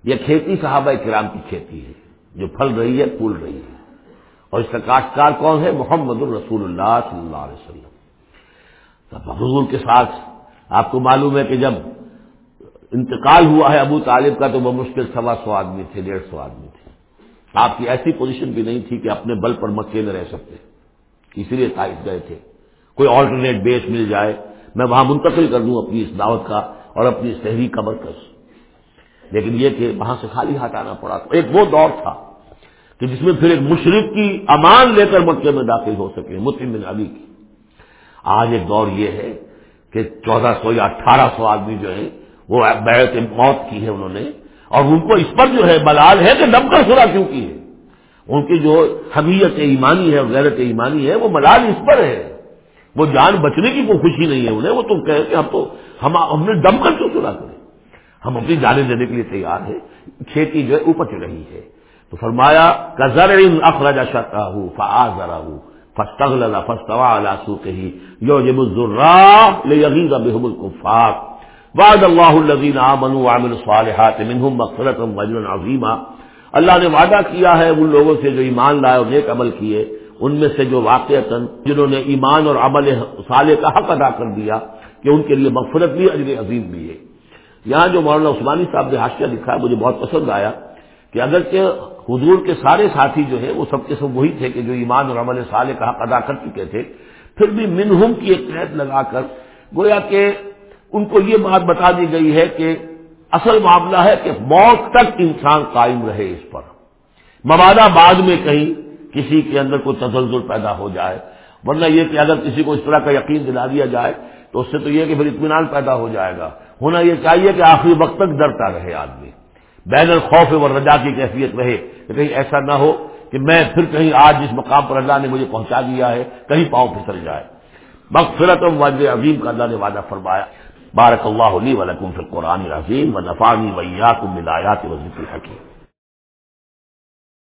یہ کھیتی صحابہ کرام کی کھیتی ہے، جو پھل رہی ہے، پھول رہی ہے۔ اور اس کا کاشتکار کون ہے؟ محمد الرسول اللہ صلی اللہ علیہ وسلم۔ حضور کے ساتھ آپ کو معلوم ہے کہ جب انتقال ہوا ہے ابو طالب کا تو وہ مشکل سوا سو آدمی تھے، ڈیڑھ سو آدمی تھے۔ آپ کی ایسی پوزیشن بھی نہیں تھی کہ اپنے بل پر مکے میں رہ سکتے۔ اسی لیے تائف گئے تھے۔ کوئی آلٹرنیٹ بیس مل جائے۔ میں وہاں منتقل کر دوں اپنی اس دعوت کا اور اپنی تحریک کا۔ مرکز لیکن یہ کہ وہاں سے خالی ہاتھ آنا پڑا ایک وہ دور تھا کہ جس میں پھر ایک مشرق کی امان لے کر مکے میں داخل ہو سکے مسلم بن علی کی۔ آج ایک دور یہ ہے کہ چودہ سو یا اٹھارہ سو آدمی جو ہے وہ بیعت موت کی ہے انہوں نے، اور ان کو اس پر جو ہے بلال ہے کہ دم کر سرا کیوں کی ہے؟ ان کی جو حمیت ایمانی ہے اور غیرت ایمانی ہے، وہ ملال اس پر ہے۔ وہ جان بچنے کی کوئی خوشی نہیں ہے انہیں، وہ تو کہ ہم تو، ہم نے دم کر کیوں سنا کریں ہم اپنی جانیں دینے کے لیے تیار ہیں، کھیتی جو ہے اوپر چل رہی ہے۔ تو فرمایا کزر اخراجہ شکا ہوں فا ذرا ہوں فستغل فستوا على سوقه يعجب الزراع ليغيظ بهم الكفار وعد الله الذين امنوا وعملوا الصالحات منهم مغفرة واجرا عظيما اللہ نے وعدہ کیا ہے ان لوگوں سے جو ایمان لائے اور نیک عمل کیے۔ ان میں سے جو واقع جنہوں نے ایمان اور عمل صالح کا حق ادا کر دیا کہ ان کے لیے مغفرت بھی، اجر عظیم بھی ہے۔ یہاں جو مولانا عثمانی صاحب نے حاشیہ لکھا ہے، مجھے بہت پسند آیا کہ اگرچہ حضور کے سارے ساتھی جو ہیں، وہ سب کے سب وہی تھے کہ جو ایمان اور عمل صالح کا حق ادا کر چکے تھے، پھر بھی منہم کی ایک قید لگا کر گویا کہ ان کو یہ بات بتا دی گئی ہے کہ اصل معاملہ ہے کہ موت تک انسان قائم رہے اس پر۔ مبادہ بعد میں کہیں کسی کے اندر کوئی تزلزل پیدا ہو جائے، ورنہ یہ کہ اگر کسی کو اس طرح کا یقین دلا دیا جائے تو اس سے تو یہ کہ پھر اطمینان پیدا ہو جائے گا۔ ہونا یہ چاہیے کہ آخری وقت تک ڈرتا رہے آدمی۔ بین الخوف و رجا کی کیفیت رہے کہ کہیں ایسا نہ ہو کہ میں پھر کہیں آج جس مقام پر اللہ نے مجھے پہنچا دیا ہے کہیں پاؤں پھسل جائے۔ مغفرت و واجب عظیم کا اللہ نے وعدہ فرمایا۔ بارک اللہ علی ولکم فی القرآن العظیم و نفانی ویاکم بالآیات و ذکر حکیم